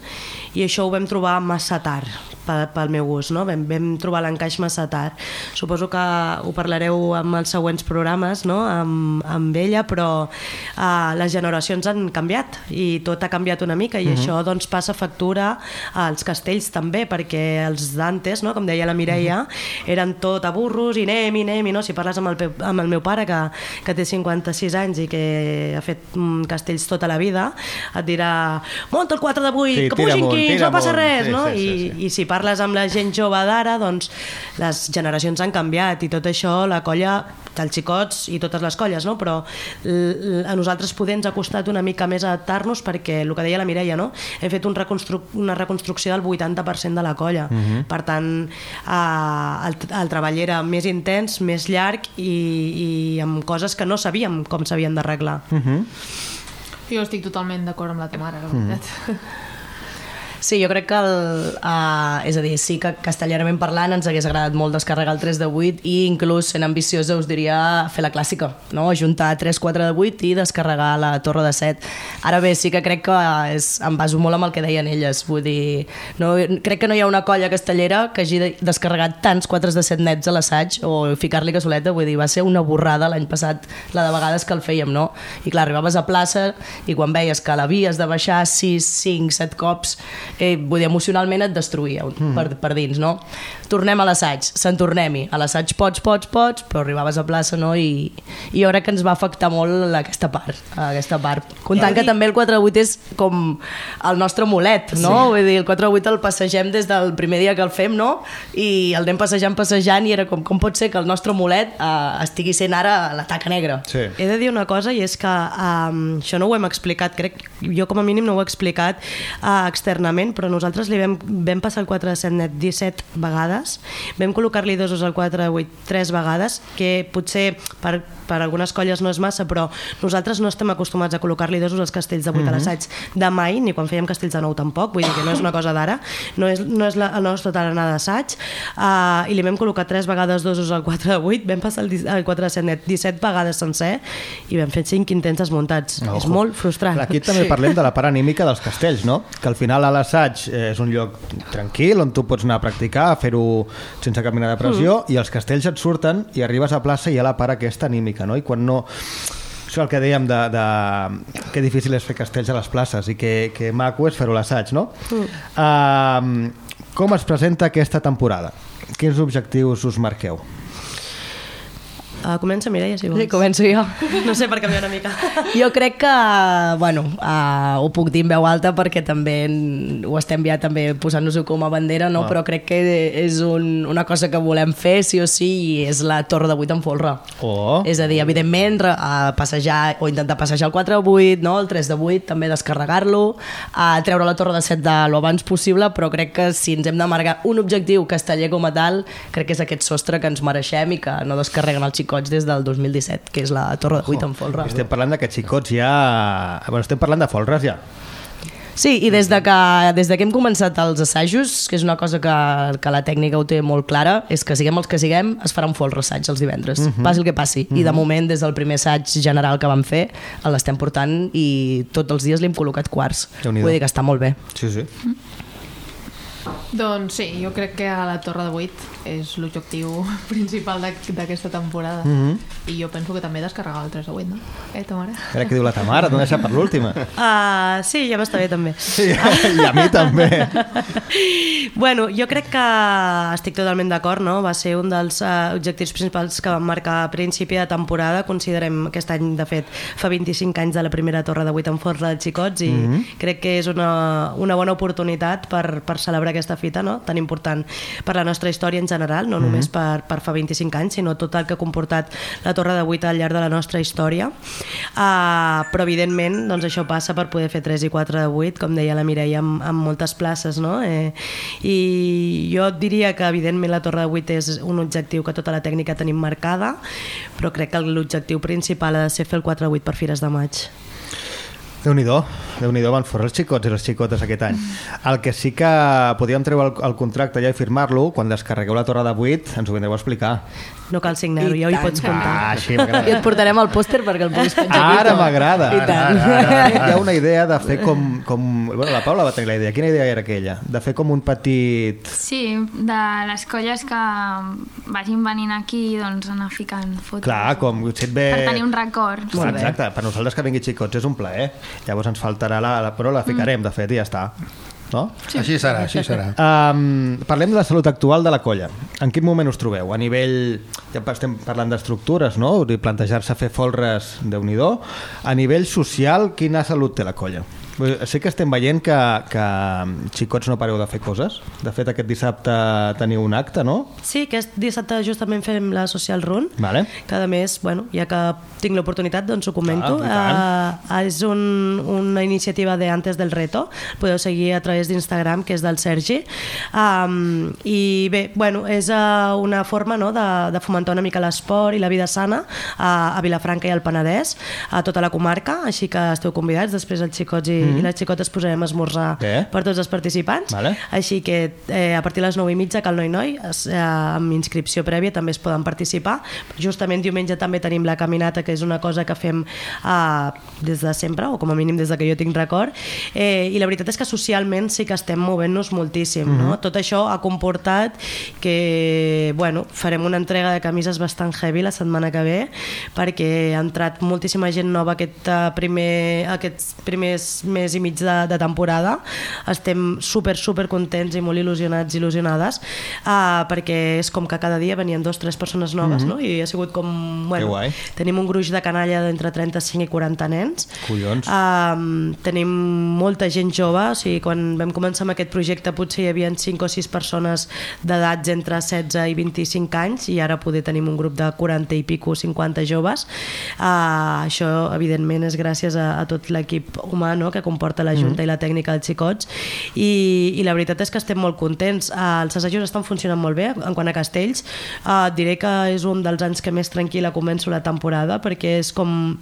i això ho vam trobar massa tard pel, pel meu gust, no? vam, vam trobar l'encaix massa tard. Suposo que ho parlareu amb els següents programes no? amb, amb ella, però uh, les generacions han canviat i tot ha canviat una mica i Mhm. això doncs, passa factura als castells també, perquè els d'antes, no? com deia la Mireia, eren tot a burros i anem i anem i no? si parles amb el, amb el meu pare que, que té 56 anys i que ha fet mm, castells tota la vida, et dirà monta el 4 de 8, Sí, que pugin amunt, 15, tira no passa res, Sí, no? sí, sí, I, I si parles amb la gent jove d'ara, doncs les generacions han canviat i tot això, la colla dels xicots i totes les colles, no? però a nosaltres poder ens ha costat una mica més adaptar-nos perquè, el que deia la Mireia, no? hem fet un reconstru una reconstrucció del 80% de la colla. Mhm. Per tant, eh, el, el treball era més intens, més llarg i, i amb coses que no sabíem com s'havien d'arreglar. Uh -huh. Jo estic totalment d'acord amb la Tamara, la Mhm. veritat. Sí, jo crec que, el, uh, és a dir, sí que castellanament parlant ens hagués agradat molt descarregar el 3 de 8 i inclús sent ambiciosa us diria fer la clàssica, no? juntar 3, 4 de 8 i descarregar la torre de 7. Ara bé, sí que crec que és, em baso molt amb el que deien elles, vull dir, no, crec que no hi ha una colla castellera que hagi de- descarregat tants 4 de 7 nets a l'assaig o ficar-li cassoleta, vull dir, va ser una borrada l'any passat la de vegades que el fèiem, no? I clar, arribaves a plaça i quan veies que l'havies de baixar 6, 5, 7 cops eh, vull dir, emocionalment et destruïa mm. per, per dins, no? Tornem a l'assaig, se'n tornem-hi. A l'assaig pots, pots, pots, però arribaves a plaça, no? I, i jo crec que ens va afectar molt aquesta part, aquesta part. Comptant que també el 4-8 és com el nostre mulet, no? Sí. Vull dir, el 4-8 el passegem des del primer dia que el fem, no? I el anem passejant, passejant, i era com, com pot ser que el nostre mulet eh, estigui sent ara la taca negra? Sí. He de dir una cosa i és que um, això no ho hem explicat, crec, jo com a mínim no ho he explicat uh, externament, però nosaltres li vam, vam passar el 4 7 net 17 vegades, vam col·locar-li dosos al 4 8 3 vegades, que potser per, per algunes colles no és massa, però nosaltres no estem acostumats a col·locar-li dosos als castells de 8 mm -hmm. a l'assaig de mai, ni quan fèiem castells de 9 tampoc, vull dir que no és una cosa d'ara, no és, no és la, el nostre tarannà d'assaig, uh, i li vam col·locar 3 vegades dosos al 4 de 8, vam passar el, el 4 de 7 net 17 vegades sencer i vam fer 5 intents desmuntats. Ojo. És molt frustrant. Aquí també sí. parlem de la part anímica dels castells, no? Que al final a l'assaig eh, és un lloc tranquil on tu pots anar a practicar, a fer-ho sense cap mena de pressió, mm. i els castells et surten i arribes a plaça i hi ha la part aquesta anímica, no? I quan no... Això és el que dèiem de, de que difícil és fer castells a les places i que, que maco és fer-ho l'assaig, no? Mm. Uh, com es presenta aquesta temporada? Quins objectius us marqueu? Uh, comença Mireia, si vols. Sí, començo jo. No sé per canviar una mica. Jo crec que, bueno, uh, ho puc dir en veu alta perquè també ho estem ja també posant-nos-ho com a bandera, no? Ah. però crec que és un, una cosa que volem fer sí o sí i és la Torre de 8 en folre. Oh. És a dir, evidentment, re- a passejar o intentar passejar el 4 de 8, no? el 3 de 8, també descarregar-lo, a treure la torre de 7 de lo abans possible, però crec que si ens hem de marcar un objectiu casteller com a tal, crec que és aquest sostre que ens mereixem i que no descarreguen els xicots des del 2017, que és la torre de 8 en folre. Estem parlant de que xicots ja... Bueno, estem parlant de folres ja. Sí, i des de, que, des de que hem començat els assajos, que és una cosa que, que la tècnica ho té molt clara, és que siguem els que siguem, es farà un folk assaig els divendres, Mhm. mm -hmm. passi el que passi. I de Mhm. moment, des del primer assaig general que vam fer, l'estem portant i tots els dies li hem col·locat quarts. Vull dir que està molt bé. Sí, sí. Doncs sí, jo crec que a la Torre de 8 és l'objectiu principal d'aquesta temporada. Mhm. I jo penso que també descarregar el 3 de 8, no? Eh, ta mare? Era que diu la Tamara, t'ho deixat per l'última. Uh, sí, ja m'està bé també. Sí, i a mi també. Bueno, jo crec que estic totalment d'acord, no? Va ser un dels uh, objectius principals que vam marcar a principi de temporada. Considerem aquest any, de fet, fa 25 anys de la primera torre de 8 en força de xicots i Mhm. crec que és una, una bona oportunitat per, per celebrar aquesta fita, no? Tan important per la nostra història en general, no Mhm. només per, per fa 25 anys, sinó tot el que ha comportat la torre de 8 al llarg de la nostra història. Uh, però, evidentment, doncs això passa per poder fer 3 i 4 de 8, com deia la Mireia, amb, amb moltes places, no? Eh, I jo diria que, evidentment, la torre de 8 és un objectiu que tota la tècnica tenim marcada, però crec que l'objectiu principal ha de ser fer el 4 de 8 per Fires de Maig. Déu-n'hi-do, déu nhi van fora els xicots i les xicotes aquest any. El que sí que podíem treure el, el contracte ja i firmar-lo, quan descarregueu la torre de 8, ens ho vindreu a explicar. No cal signar-ho, ja hi tant. pots comptar. Ah, així m'agrada. I et portarem el pòster perquè el puguis penjar aquí. Ara m'agrada. I tant. Ara, ara, ara. Hi ha una idea de fer com, com... Bueno, la Paula va tenir la idea. Quina idea era aquella? De fer com un petit... Sí, de les colles que vagin venint aquí, doncs anar ficant fotos. Clar, com si et ve... Per tenir un record. Exacte, per nosaltres que vingui xicots és un plaer. Llavors ens faltarà la... la però la ficarem, de fet, i ja està. No? Sí. Així serà, així serà. Um, parlem de la salut actual de la colla. En quin moment us trobeu? A nivell... Ja estem parlant d'estructures, no? De plantejar-se fer folres, de nhi A nivell social, quina salut té la colla? Sé que estem veient que, que xicots no pareu de fer coses. De fet, aquest dissabte teniu un acte, no? Sí, aquest dissabte justament fem la Social Run, Vale. que a més, bueno, ja que tinc l'oportunitat, doncs ho comento. I uh, és un, una iniciativa de Antes del Reto, podeu seguir a través d'Instagram, que és del Sergi. Um, I bé, bueno, és uh, una forma no, de, de fomentar una mica l'esport i la vida sana a, a Vilafranca i al Penedès, a tota la comarca, així que esteu convidats, després els xicots i, Mhm. i les xicotes posarem a esmorzar Bé. per tots els participants. Vale. Així que eh, a partir de les 9 i mitja que el Noi Noi es, eh, amb inscripció prèvia també es poden participar. Justament diumenge també tenim la caminata que és una cosa que fem eh, des de sempre o com a mínim des de que jo tinc record eh, i la veritat és que socialment sí que estem movent-nos moltíssim. Mhm. no? Tot això ha comportat que bueno, farem una entrega de camises bastant heavy la setmana que ve perquè ha entrat moltíssima gent nova aquest, eh, primer, aquests primers mes i mig de, de temporada. Estem super, super contents i molt il·lusionats i il·lusionades uh, perquè és com que cada dia venien dos tres persones noves, Mhm. no? I ha sigut com... Guai. Tenim un gruix de canalla d'entre 35 i 40 nens. Collons. Um, tenim molta gent jove, o sigui, quan vam començar amb aquest projecte potser hi havia 5 o 6 persones d'edats entre 16 i 25 anys i ara poder tenim un grup de 40 i pico, 50 joves. Uh, això, evidentment, és gràcies a, a tot l'equip humà no?, que comporta la Junta Mhm. i la tècnica dels xicots i, i la veritat és que estem molt contents. Uh, els assajos estan funcionant molt bé en quant a castells. Uh, diré que és un dels anys que més tranquil·la començo la temporada perquè és com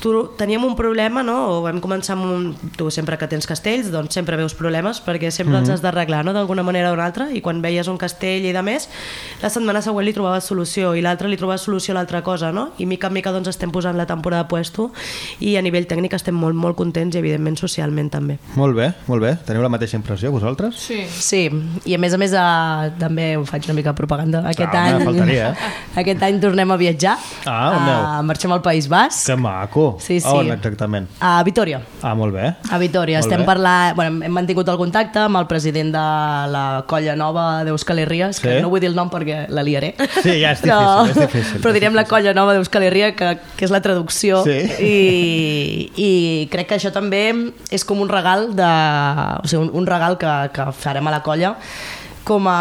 tu, teníem un problema, no? o vam començar amb un... Tu sempre que tens castells, doncs sempre veus problemes perquè sempre Mhm. els has d'arreglar, no? d'alguna manera o una altra, i quan veies un castell i de més, la setmana següent li trobaves solució, i l'altre li trobaves solució a l'altra cosa, no? I mica en mica doncs estem posant la temporada a puesto, i a nivell tècnic estem molt, molt contents, i evidentment socialment també. Molt bé, molt bé. Teniu la mateixa impressió, vosaltres? Sí. Sí, i a més a més uh, també ho faig una mica propaganda. Aquest Ah, home, any faltaria, eh? aquest any tornem a viatjar. Ah, on aneu? Uh, marxem al País Basc, Que maco. Sí, sí. On exactament? a Vitoria. Ah, molt bé. A Vitoria. Molt Estem bé. parlant... Bueno, hem mantingut el contacte amb el president de la colla nova d'Euskal Herria, és que Sí? no vull dir el nom perquè la liaré. Sí, ja és Però- difícil, és difícil, Però direm la colla nova d'Euskal Herria, que, que és la traducció. Sí. I, I crec que això també és com un regal de... O sigui, un, un regal que, que farem a la colla com a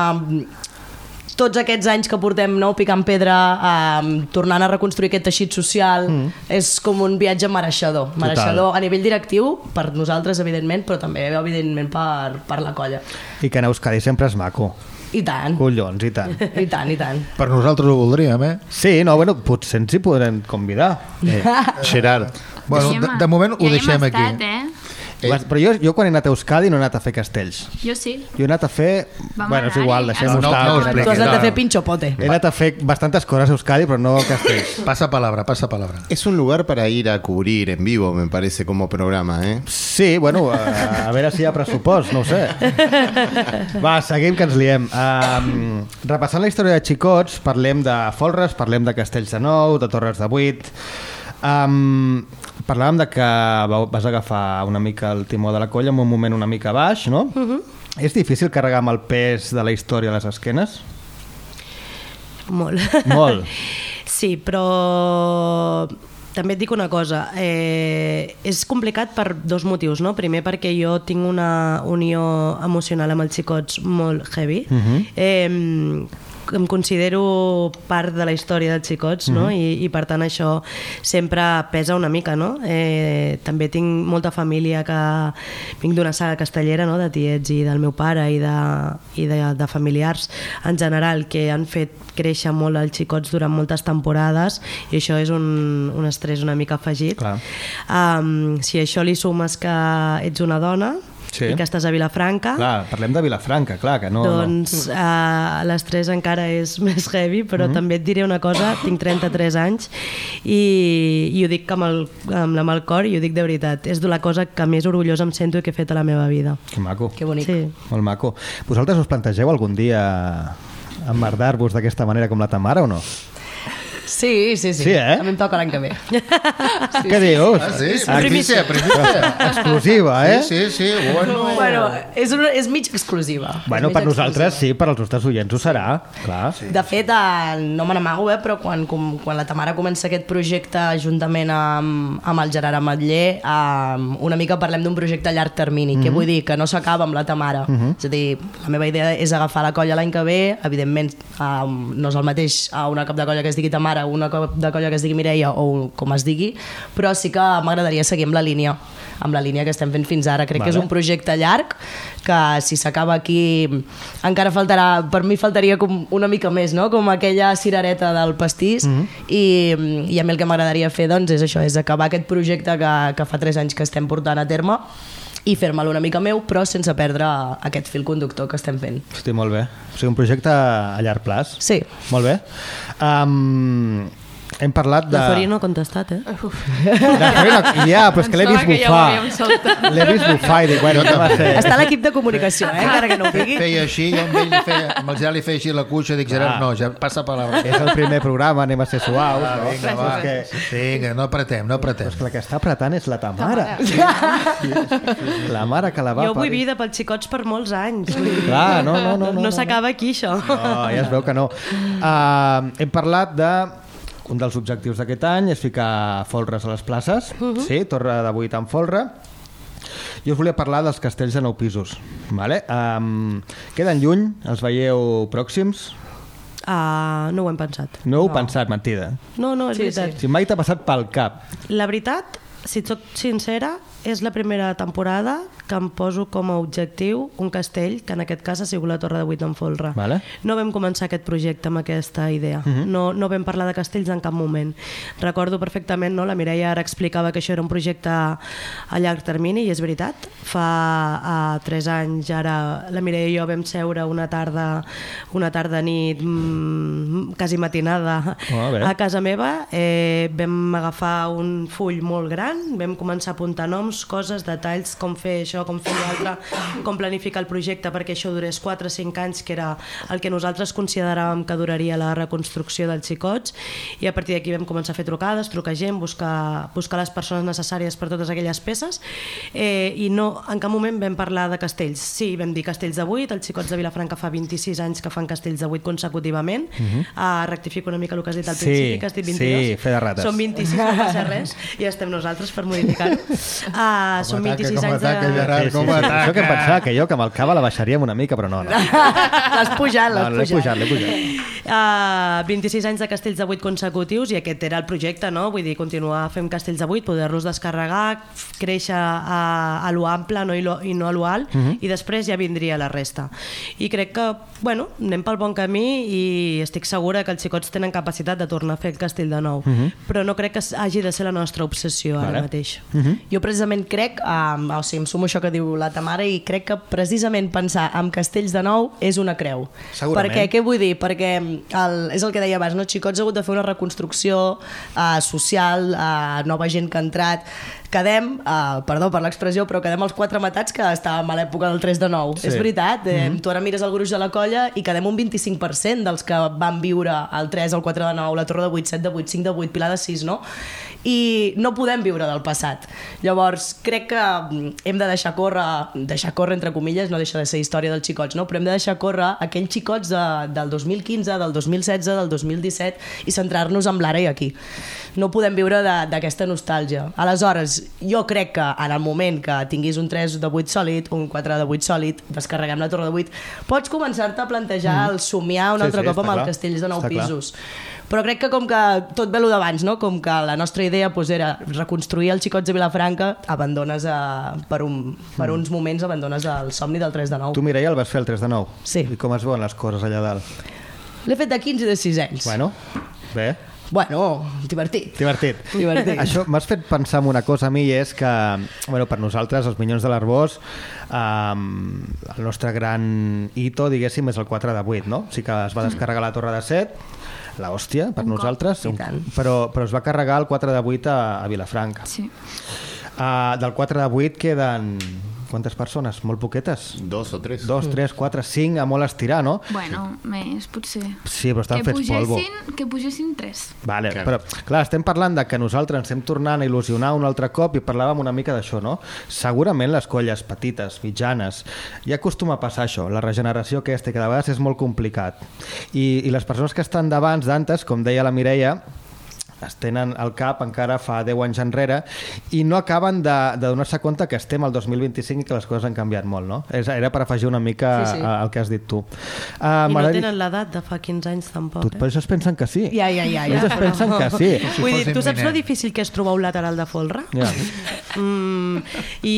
tots aquests anys que portem no, picant pedra, eh, tornant a reconstruir aquest teixit social, mm. és com un viatge mereixedor. Mereixedor a nivell directiu, per nosaltres, evidentment, però també, evidentment, per, per la colla. I que en Euskadi sempre és maco. I tant, Collons, i tant. i tant, i tant. Per nosaltres ho voldríem, eh? Sí, no, bueno, potser ens hi podrem convidar. Eh, Gerard, Bueno, de, de moment ho ja deixem aquí. estat, Eh? Eh. Però jo, jo quan he anat a Euskadi no he anat a fer castells. Jo sí. Jo he anat a fer... Vam bueno, és igual, a- deixem-ho No, no, estar. no expliquis. Tu has anat a no. fer pinchopote. He anat a fer bastantes coses a Euskadi, però no castells. Pasa palabra, pasa palabra. es un lugar para ir a cubrir en vivo, me parece, como programa, ¿eh? Sí, bueno, a, a veure si hi ha pressupost, no ho sé. Va, seguim que ens liem. Um, repassant la història de Xicots, parlem de Folres, parlem de Castells de Nou, de Torres de Vuit... Um, parlàvem de que vas agafar una mica el timó de la colla en un moment una mica baix, no? Uh -huh. És difícil carregar amb el pes de la història a les esquenes? Molt. Molt. Sí, però també et dic una cosa, eh, és complicat per dos motius, no? Primer perquè jo tinc una unió emocional amb els xicots molt heavy. Mhm. eh, em considero part de la història dels xicots, no? Mhm. I, i per tant això sempre pesa una mica, no? Eh, també tinc molta família que vinc d'una saga castellera, no? de tiets i del meu pare i de, i de, de familiars en general que han fet créixer molt els xicots durant moltes temporades i això és un, un estrès una mica afegit. Clar. Um, si això li sumes que ets una dona Sí. i que estàs a Vilafranca, Clar, parlem de Vilafranca, clar, que no... doncs uh, l'estrès encara és més heavy, però Mhm. també et diré una cosa, tinc 33 anys i, i ho dic amb, el, amb la mà al cor i ho dic de veritat, és de la cosa que més orgullosa em sento i que he fet a la meva vida. no. Que maco. Que bonic. Sí. Molt maco. Vosaltres us plantegeu algun dia emmerdar-vos d'aquesta manera com la Tamara o no? Sí, sí, sí. Sí, eh? A mi em toca l'any que ve. Sí, Què dius? Ah, sí? Primícia, primícia. Exclusiva, eh? Sí, sí, sí. Bueno, bueno, és, una, és mig exclusiva. Bueno, És per mig nosaltres sí, per als nostres oients ho serà, clar. De fet, eh, no me n'amago, eh, però quan, com, quan la Tamara comença aquest projecte juntament amb, amb el Gerard Ametller, eh, una mica parlem d'un projecte a llarg termini. Què Mhm. vull dir? Que no s'acaba amb la Tamara. Mhm. És a dir, la meva idea és agafar la colla l'any que ve, evidentment eh, no és el mateix a una cap de colla que es digui Tamara, una cap de colla que es digui Mireia o com es digui, però sí que m'agradaria seguir amb la línia amb la línia que estem fent fins ara. Crec Vale. que és un projecte llarg que si s'acaba aquí encara faltarà, per mi faltaria com una mica més, no? com aquella cirereta del pastís Mhm. i, i a mi el que m'agradaria fer doncs, és això, és acabar aquest projecte que, que fa 3 anys que estem portant a terme i fer-me'l una mica meu, però sense perdre aquest fil conductor que estem fent. Hosti, molt bé. O sigui, un projecte a llarg plaç. Sí. Molt bé. Um, hem parlat de... La Farina no ha contestat, eh? La Farina, ja, però és que l'he vist bufar. L'he vist bufar i dic, bueno, què va ser? Està a l'equip de comunicació, eh? encara que no ho digui. Feia així, jo amb ell li feia, amb el Gerard li feia així la cuixa, dic, Gerard, Ah. no, ja passa per la... És el primer programa, anem a ser suaus, Ah, no? vinga, Però va. que, Vinga, no apretem, no apretem. és que la que està apretant és la Tamara. La mare que la va jo vull vida pels xicots per molts anys. Clar, no, no, no, no, no, no. s'acaba aquí, això. No, ja es veu que no. Uh, hem parlat de un dels objectius d'aquest any és ficar folres a les places, sí, torre de 8 amb folre, jo us volia parlar dels castells de nou pisos. Vale? Um, queden lluny, els veieu pròxims? Uh, no ho hem pensat. No heu pensat, mentida. No, no, és Sí, veritat. Si mai t'ha passat pel cap. La veritat, si et soc sincera, és la primera temporada que em poso com a objectiu un castell, que en aquest cas ha sigut la Torre de Vuit d'en Folre. Vale. No vam començar aquest projecte amb aquesta idea. Uh -huh. no, no vam parlar de castells en cap moment. Recordo perfectament, no? la Mireia ara explicava que això era un projecte a llarg termini, i és veritat. Fa uh, tres anys, ara la Mireia i jo vam seure una tarda, una tarda nit, mm, quasi matinada, Ah, bé. a casa meva, eh, vam agafar un full molt gran, vam començar a apuntar noms, coses, detalls, com fer això, com fer l'altre, com planificar el projecte perquè això durés 4 o 5 anys, que era el que nosaltres consideràvem que duraria la reconstrucció dels xicots, i a partir d'aquí vam començar a fer trucades, trucar gent, buscar, buscar les persones necessàries per totes aquelles peces, eh, i no, en cap moment vam parlar de castells. Sí, vam dir castells de 8, els xicots de Vilafranca fa 26 anys que fan castells de 8 consecutivament, uh -huh. uh, rectifico una mica el que has dit al Sí, principi, que has dit 22. sí, fe de rates. Són 26, no passa res, i estem nosaltres per modificar-ho. Uh, són ataca, 26 com anys ataca, de... Gerard. Sí, sí, com sí. ataca. Això que em pensava que jo, que amb el cava la baixaríem una mica, però no, no. L'has pujat, No, l'has l'he pujat. pujat, l'he pujat. Uh, 26 anys de castells de 8 consecutius i aquest era el projecte, no? Vull dir, continuar fent castells de 8, poder-los descarregar, créixer a, a lo ample no? I, lo, i no a lo alt, uh -huh. i després ja vindria la resta. I crec que, bueno, anem pel bon camí i estic segura que els xicots tenen capacitat de tornar a fer el castell de nou, uh -huh. però no crec que hagi de ser la nostra obsessió ara Vale. mateix. Jo precisament crec, um, o sigui, em sumo això que diu la Tamara, i crec que precisament pensar en castells de nou és una creu. Segurament. Perquè, què vull dir? Perquè el, és el que deia abans, no? Xicots ha hagut de fer una reconstrucció uh, social, uh, nova gent que ha entrat, quedem, uh, perdó per l'expressió, però quedem els quatre matats que estàvem a l'època del 3 de 9. Sí. És veritat, eh? tu ara mires el gruix de la colla i quedem un 25% dels que van viure el 3, el 4 de 9, la Torre de 8, 7 de 8, 5 de 8, Pilar de 6, no? I no podem viure del passat. Llavors, crec que mm, hem de deixar córrer, deixar córrer entre comilles, no deixa de ser història dels xicots, no? però hem de deixar córrer aquells xicots de, del 2015, del 2016, del 2017 i centrar-nos en l'ara i aquí. No podem viure de- d'aquesta nostàlgia. Aleshores, jo crec que en el moment que tinguis un 3 de 8 sòlid, un 4 de 8 sòlid, descarreguem la torre de 8, pots començar-te a plantejar el somiar un Sí, altre sí, cop amb el clar. castells de 9 Està clar. Però crec que com que tot ve lo d'abans, no? com que la nostra idea doncs, era reconstruir els xicots de Vilafranca, abandones a, per, un, per uns moments abandones el somni del 3 de 9. Tu, Mireia, el vas fer el 3 de 9. Sí. I com es veuen les coses allà dalt? L'he fet de 15 i de 6 anys. Bueno, bé, bueno divertit. divertit. Divertit. Això m'has fet pensar en una cosa a mi i és que, bueno, per nosaltres, els Minyons de l'Arbós, um, el nostre gran hito, diguéssim, és el 4 de 8, no? O sigui que es va descarregar la Torre de 7, la hòstia, per Un cop. nosaltres, I tant. però, però es va carregar el 4 de 8 a, a Vilafranca. Sí. Uh, del 4 de 8 queden quantes persones? Molt poquetes? Dos o tres. Dos, tres, quatre, cinc, a molt estirar, no? Bueno, més, potser. Sí, però estan que fets polvo. pugessin, que pugessin tres. Vale, Clar. però clar, estem parlant de que nosaltres ens estem tornant a il·lusionar un altre cop i parlàvem una mica d'això, no? Segurament les colles petites, mitjanes, ja acostuma a passar això, la regeneració aquesta, que de vegades és molt complicat. I, i les persones que estan d'abans, d'antes, com deia la Mireia, es tenen al cap encara fa 10 anys enrere i no acaben de, de donar-se compte que estem al 2025 i que les coses han canviat molt, no? És- Era per afegir una mica Sí, sí. a- al que has dit tu. Uh, I no tenen l'edat de fa 15 anys tampoc, Tu, eh? per això es pensen que sí. Ja, ja, ja. Ells ja. es pensen que sí. Si Vull dir, tu saps lo difícil que és trobar un lateral de folre? Ja. Mm, I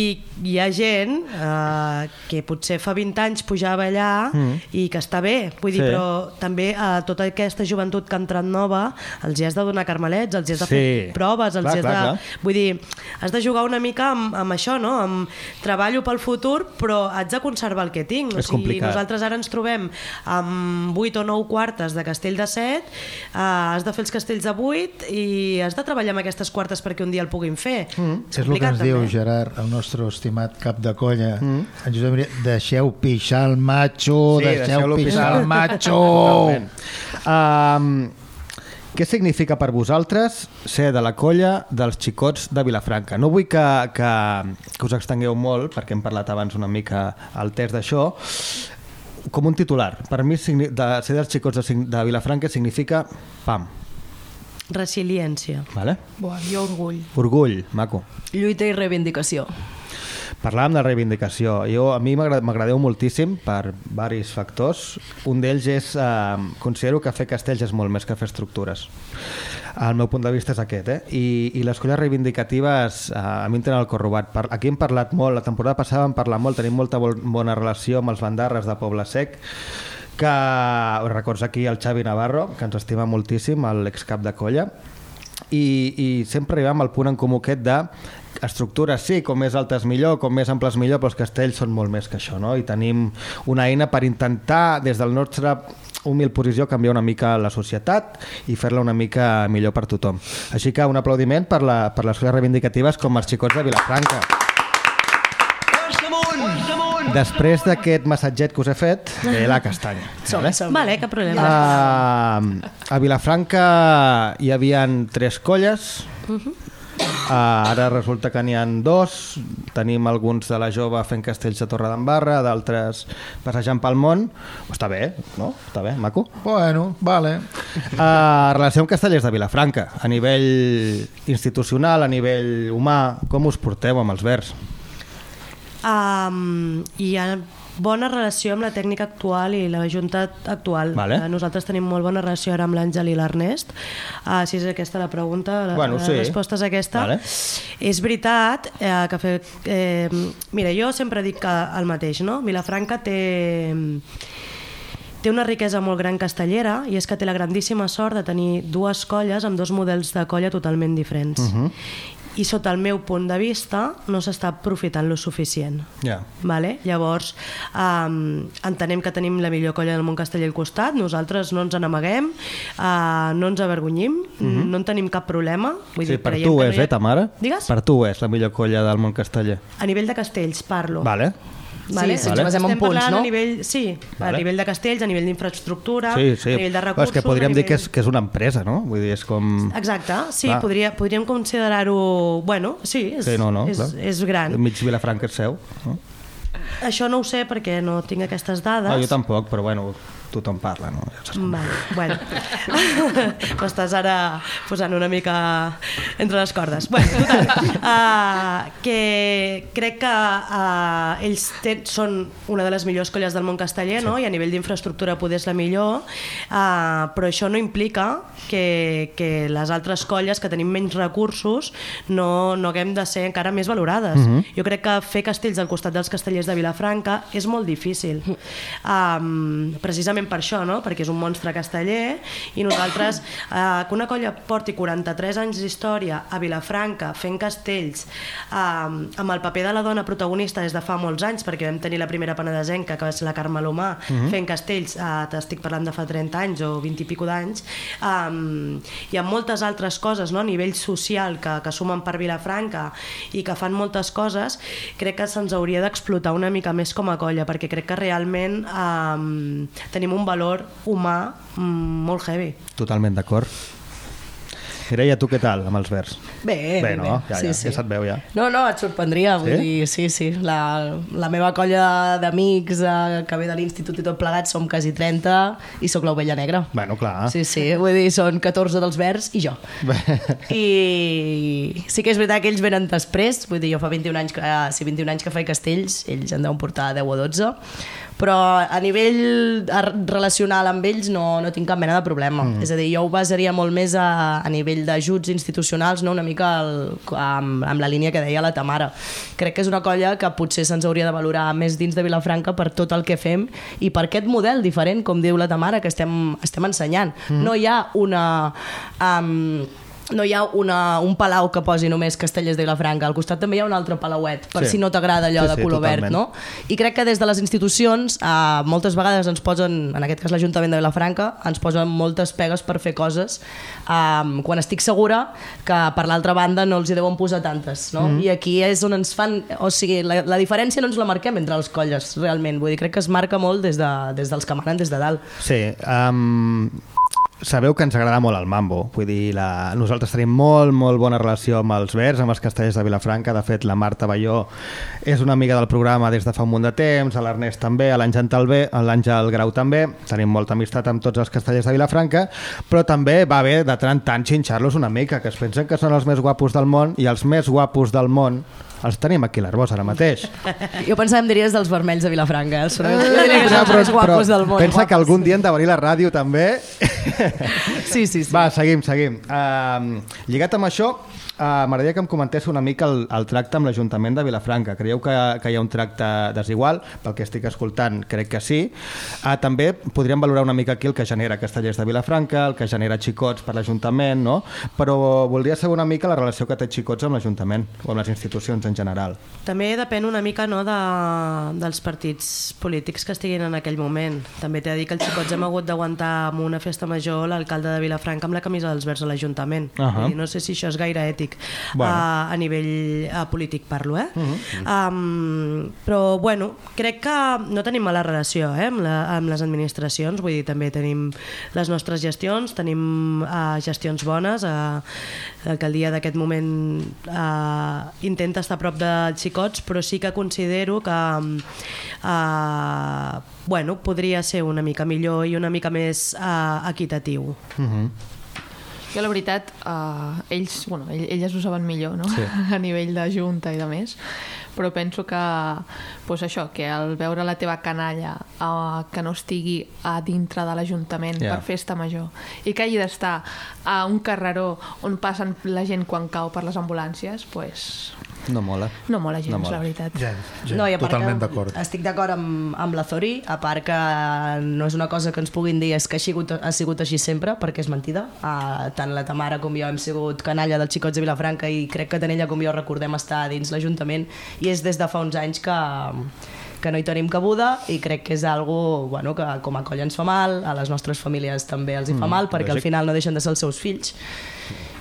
hi ha gent eh, que potser fa 20 anys pujava allà Mm. i que està bé, vull dir, Sí. però també a tota aquesta joventut que ha entrat nova els hi has de donar carme carnalets, els has de Sí. fer proves, els Clar, has clar, de... clar. Vull dir, has de jugar una mica amb, amb això, no? Amb treballo pel futur, però haig de conservar el que tinc. És complicat. nosaltres ara ens trobem amb 8 o 9 quartes de castell de 7, eh, has de fer els castells de 8 i has de treballar amb aquestes quartes perquè un dia el puguin fer. Mm. És el que ens diu Gerard, el nostre estimat cap de colla. Mm. En Josep Maria, deixeu pixar el macho, Sí, deixeu deixeu-lo pixar el pixar. macho. Totalment. Um, què significa per vosaltres ser de la colla dels xicots de Vilafranca? No vull que, que, que us extengueu molt, perquè hem parlat abans una mica al test d'això, com un titular. Per mi, de ser dels xicots de, de Vilafranca significa pam. Resiliència. Vale? Buah, jo orgull. Orgull, maco. Lluita i reivindicació. Parlàvem de reivindicació. Jo, a mi m'agra- m'agradeu moltíssim per varis factors. Un d'ells és... Eh, considero que fer castells és molt més que fer estructures. El meu punt de vista és aquest, eh? I, i les colles reivindicatives eh, a mi em tenen el cor robat. Per, aquí hem parlat molt, la temporada passada vam parlar molt, tenim molta bo bona relació amb els bandarres de Poble Sec, que records aquí el Xavi Navarro, que ens estima moltíssim, l'excap de colla, i, i sempre arribem al punt en comú aquest de estructures sí, com més altes millor, com més amples millor, però els castells són molt més que això, no? I tenim una eina per intentar, des del nostre humil posició, canviar una mica la societat i fer-la una mica millor per tothom. Així que un aplaudiment per, la, per les coses reivindicatives com els xicots de Vilafranca. Després d'aquest massatget que us he fet, ve la castanya. Vale? Vale, cap problema. Uh, a Vilafranca hi havien tres colles, uh, ara resulta que n'hi han dos, tenim alguns de la jove fent castells a Torredembarra, d'altres passejant pel món, està bé, no? Està bé, maco. Bueno, vale. Uh, relació amb castellers de Vilafranca, a nivell institucional, a nivell humà, com us porteu amb els vers? Um, hi ha bona relació amb la tècnica actual i la junta actual. Vale. Eh, Nosaltres tenim molt bona relació ara amb l'Àngel i l'Ernest. Uh, si és aquesta la pregunta, la, Bueno, sí. la resposta és aquesta. Vale. És veritat eh, que fer... Eh, mira, jo sempre dic que el mateix, no? Vilafranca té té una riquesa molt gran castellera i és que té la grandíssima sort de tenir dues colles amb dos models de colla totalment diferents. Uh -huh. I sota el meu punt de vista no s'està aprofitant lo suficient. Ja. Vale? Llavors, um, entenem que tenim la millor colla del món casteller al costat, nosaltres no ens n'amaguem, uh, no ens avergonyim, Mhm. no en tenim cap problema. Vull Sí, dir, per tu no és, hi ha- eh, Tamara? Digues? Per tu és la millor colla del món casteller. A nivell de castells parlo. Vale. Vale? Sí, si ens basem en Estem punts, parlant no? A nivell, sí, Vale. a nivell de castells, a nivell d'infraestructura, Sí, sí. a nivell de Però recursos... és que podríem a dir que nivell- és, que és una empresa, no? Vull dir, és com... Exacte, sí, Clar. podria, podríem considerar-ho... Bueno, sí, és, Sí, no, no, és, clar. és gran. Mig Vilafranca és seu. No? Això no ho sé perquè no tinc aquestes dades. no, jo tampoc, però bueno, tothom parla, no? Ja. Vale, bueno. M'estàs ara posant una mica entre les cordes. Bueno, total, uh, que crec que uh, ells ten, són una de les millors colles del món casteller, no? i a nivell d'infraestructura poder és la millor, uh, però això no implica que, que les altres colles que tenim menys recursos no, no haguem de ser encara més valorades. Mhm. Jo crec que fer castells al costat dels castellers de Vilafranca és molt difícil. Um, precisament per això, no? perquè és un monstre casteller i nosaltres, uh, que una colla porti 43 anys d'història a Vilafranca fent castells um, amb el paper de la dona protagonista des de fa molts anys, perquè vam tenir la primera penedesenca, que va ser la Carme Lomà, Mhm. fent castells, uh, t'estic parlant de fa 30 anys o 20 i pico d'anys, um, hi ha moltes altres coses no? a nivell social que, que sumen per Vilafranca i que fan moltes coses, crec que se'ns hauria d'explotar una mica més com a colla, perquè crec que realment um, tenim un valor humà mm, molt heavy. Totalment d'acord. Mireia, tu què tal amb els vers? Bé, bé, bé, no? bé. Ja, Sí, ja, sí. ja se't veu, ja. No, no, et sorprendria, vull Sí? dir, sí, sí. La, la meva colla d'amics eh, que ve de l'institut i tot plegat som quasi 30 i sóc l'ovella negra. Bueno, clar. Sí, sí, vull dir, són 14 dels verds i jo. I sí que és veritat que ells venen després, vull dir, jo fa 21 anys que, eh, sí, 21 anys que faig castells, ells en deuen portar 10 o 12, però a nivell relacional amb ells no, no tinc cap mena de problema. Mm. És a dir, jo ho basaria molt més a, a nivell d'ajuts institucionals, no? una mica el, amb, amb la línia que deia la Tamara. Crec que és una colla que potser se'ns hauria de valorar més dins de Vilafranca per tot el que fem i per aquest model diferent, com diu la Tamara, que estem, estem ensenyant. Mm. No hi ha una... Um, no hi ha una, un palau que posi només Castellers de Vilafranca, al costat també hi ha un altre palauet, per Sí. si no t'agrada allò Sí, de sí, color totalment. verd, no? I crec que des de les institucions eh, moltes vegades ens posen, en aquest cas l'Ajuntament de Vilafranca, ens posen moltes pegues per fer coses eh, quan estic segura que per l'altra banda no els hi deuen posar tantes, no? Mhm. I aquí és on ens fan... O sigui, la, la diferència no ens la marquem entre els colles, realment. Vull dir, crec que es marca molt des, de, des dels que manen des de dalt. Sí, um, sabeu que ens agrada molt el mambo. Vull dir, la... nosaltres tenim molt, molt bona relació amb els verds, amb els castellers de Vilafranca. De fet, la Marta Balló és una amiga del programa des de fa un munt de temps, a l'Ernest també, a l'Àngel Talbé, a l'Àngel Grau també. Tenim molta amistat amb tots els castellers de Vilafranca, però també va bé de tant tant xinxar-los una mica, que es pensen que són els més guapos del món i els més guapos del món els tenim aquí a l'Arbós ara mateix. Jo pensava em diries dels vermells de Vilafranca. Eh? Jo diria que són els però, més guapos del món. pensa que algun dia hem de venir a la ràdio també Sí, sí, sí. Va, seguim, seguim. Uh, lligat amb això, uh, m'agradaria que em comentéssiu una mica el, el tracte amb l'Ajuntament de Vilafranca. Creieu que, que hi ha un tracte desigual? Pel que estic escoltant, crec que sí. Uh, també podríem valorar una mica aquí el que genera Castellers de Vilafranca, el que genera Xicots per l'Ajuntament, no? Però voldria saber una mica la relació que té Xicots amb l'Ajuntament o amb les institucions en general. També depèn una mica no, de, dels partits polítics que estiguin en aquell moment. També t'he de dir que els xicots hem hagut d'aguantar amb una festa major l'alcalde de Vilafranca amb la camisa dels verds a l'Ajuntament. Uh. -huh. No sé si això és gaire ètic Bueno. a, a nivell a polític parlo, eh? Uh -huh. um, però bueno, crec que no tenim mala relació eh, amb, la, amb les administracions, vull dir, també tenim les nostres gestions, tenim uh, gestions bones, uh, l'alcaldia d'aquest moment uh, intenta estar prop de xicots, però sí que considero que uh, bueno, podria ser una mica millor i una mica més uh, equitatiu. Uh -huh. Jo, la veritat, uh, ells, bueno, ell, elles ho saben millor, no? Sí. a nivell de junta i de més, però penso que, pues això, que al veure la teva canalla uh, que no estigui a dintre de l'Ajuntament Ja. per festa major i que hagi d'estar a un carreró on passen la gent quan cau per les ambulàncies, pues, No mola. no mola gens, No mola. la veritat. Ja, ja, No, totalment d'acord. Estic d'acord amb, amb la Zori, a part que no és una cosa que ens puguin dir és que ha sigut, ha sigut així sempre, perquè és mentida. Uh, tant la Tamara com jo hem sigut canalla dels xicots de Vilafranca i crec que tant ella com jo recordem estar dins l'Ajuntament i és des de fa uns anys que, que no hi tenim cabuda i crec que és algo bueno, que com a colla ens fa mal, a les nostres famílies també els hi fa Mm, mal, perquè al lògic. final no deixen de ser els seus fills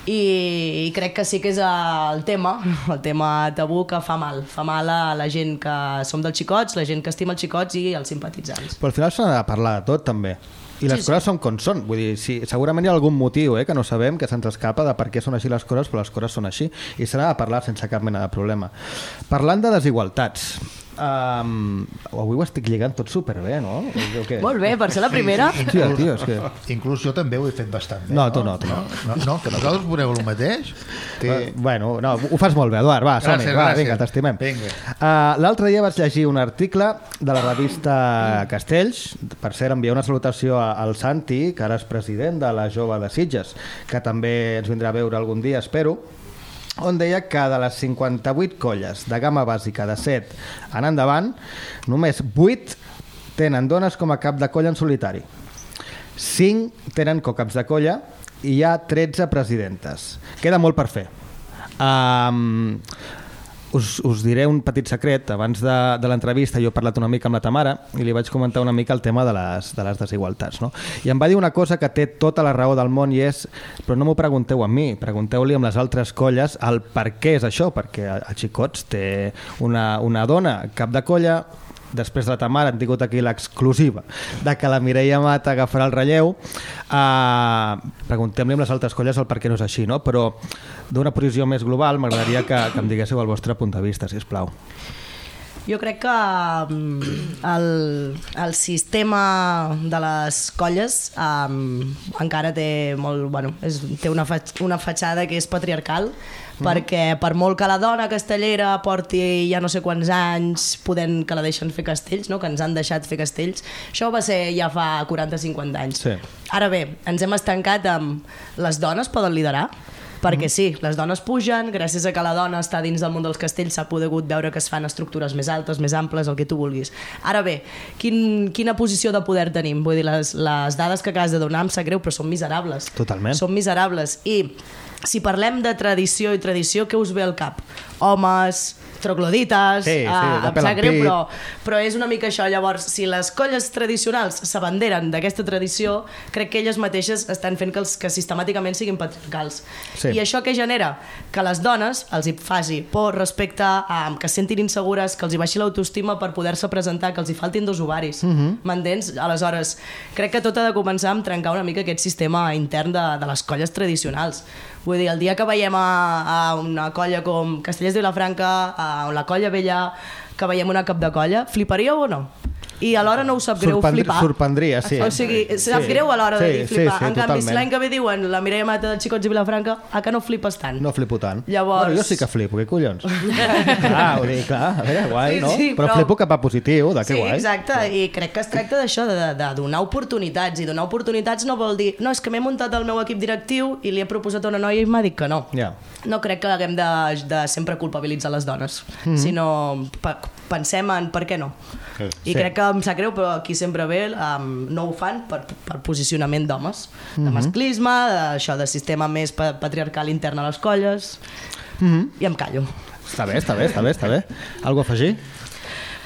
i, i crec que sí que és el tema, el tema tabú que fa mal. Fa mal a la gent que som dels xicots, la gent que estima els xicots i els simpatitzants. Però al final s'ha de parlar de tot, també. I les Sí, coses són com són. Vull dir, sí, segurament hi ha algun motiu eh, que no sabem, que se'ns escapa de per què són així les coses, però les coses són així. I s'ha de parlar sense cap mena de problema. Parlant de desigualtats, um, avui ho estic lligant tot superbé, no? O què? Molt bé, per ser la primera. Sí, tio, tio, és que... Inclús jo també ho he fet bastant bé. No, tu no, tu no. No, no que nosaltres veureu el mateix. Sí. Uh, bueno, no, ho fas molt bé, Eduard, va, som Gràcies, va, gràcies. vinga, t'estimem. Vinga. Uh, L'altre dia vaig llegir un article de la revista Castells, per cert, enviar una salutació al Santi, que ara és president de la Jove de Sitges, que també ens vindrà a veure algun dia, espero, on deia que de les 58 colles de gamma bàsica de 7 en endavant, només 8 tenen dones com a cap de colla en solitari. 5 tenen cocaps de colla i hi ha 13 presidentes. Queda molt per fer. Um, us, us diré un petit secret. Abans de, de l'entrevista jo he parlat una mica amb la Tamara i li vaig comentar una mica el tema de les, de les desigualtats. No? I em va dir una cosa que té tota la raó del món i és, però no m'ho pregunteu a mi, pregunteu-li amb les altres colles el per què és això, perquè a Xicots té una, una dona cap de colla, després de la Tamara han tingut aquí l'exclusiva de que la Mireia Mata agafarà el relleu uh, preguntem-li amb les altres colles el per què no és així no? però d'una posició més global m'agradaria que, que em diguéssiu el vostre punt de vista si plau Jo crec que mm, el, el sistema de les colles um, encara té molt, bueno, és, té una, fa, una fatxada que és patriarcal mm. perquè per molt que la dona castellera porti ja no sé quants anys podent que la deixen fer castells, no? que ens han deixat fer castells, això va ser ja fa 40-50 anys. Sí. Ara bé, ens hem estancat amb les dones poden liderar? perquè sí, les dones pugen, gràcies a que la dona està dins del món dels castells s'ha pogut veure que es fan estructures més altes, més amples, el que tu vulguis. Ara bé, quin, quina posició de poder tenim? Vull dir, les, les dades que acabes de donar em sap greu, però són miserables. Totalment. Són miserables. I si parlem de tradició i tradició, què us ve al cap? Homes, troglodites, Sí, sí, ah, em sap greu, però, però és una mica això. Llavors, si les colles tradicionals s'abanderen d'aquesta tradició, crec que elles mateixes estan fent que, els, que sistemàticament siguin patriarcals. Sí. I això què genera? Que les dones els hi faci por respecte a que es sentin insegures, que els hi baixi l'autoestima per poder-se presentar, que els hi faltin dos ovaris. Mhm. M'entens? Aleshores, crec que tot ha de començar amb trencar una mica aquest sistema intern de, de les colles tradicionals. Vull dir, el dia que veiem a, a una colla com Castellers de Vilafranca, a la colla vella, que veiem una cap de colla, fliparíeu o no? I alhora no us sap greu Sorprendri- flipar. sorprendria, sí. O sigui, sap Sí. greu a l'hora de Sí, dir flipar. sí, sí, en canvi, si l'any que ve diuen la Mireia Mata de Xicots i Vilafranca, a que no flipes tant? No flipo tant. Llavors- Bueno, jo sí que flipo, què collons? clar, vull dir, clar, a veure, guai, Sí, no? sí, però, però- flipo cap a positiu, de que sí, guai. exacte, i crec que es tracta d'això, de, de, de donar oportunitats, i donar oportunitats no vol dir, no, és que m'he muntat el meu equip directiu i li he proposat a una noia i m'ha dit que no. Ja. No crec que haguem de, de sempre culpabilitzar les dones, Mhm. sinó pa, pensem en per què no. I Sí. crec que em sap greu, però aquí sempre ve, um, no ho fan per, per posicionament d'homes, de Mhm. masclisme, d'això de sistema més pa patriarcal intern a les colles, Mhm. i em callo. Està bé, està bé, està bé, està bé. Algo a afegir?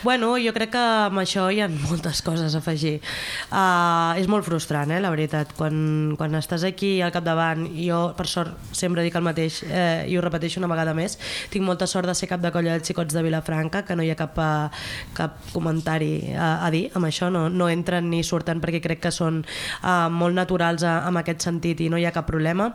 Bueno, jo crec que amb això hi ha moltes coses a afegir. Uh, és molt frustrant, eh, la veritat. Quan, quan estàs aquí al capdavant, jo, per sort, sempre dic el mateix eh, i ho repeteixo una vegada més, tinc molta sort de ser cap de colla dels xicots de Vilafranca, que no hi ha cap, uh, cap comentari a, a dir amb això, no, no entren ni surten perquè crec que són uh, molt naturals en aquest sentit i no hi ha cap problema.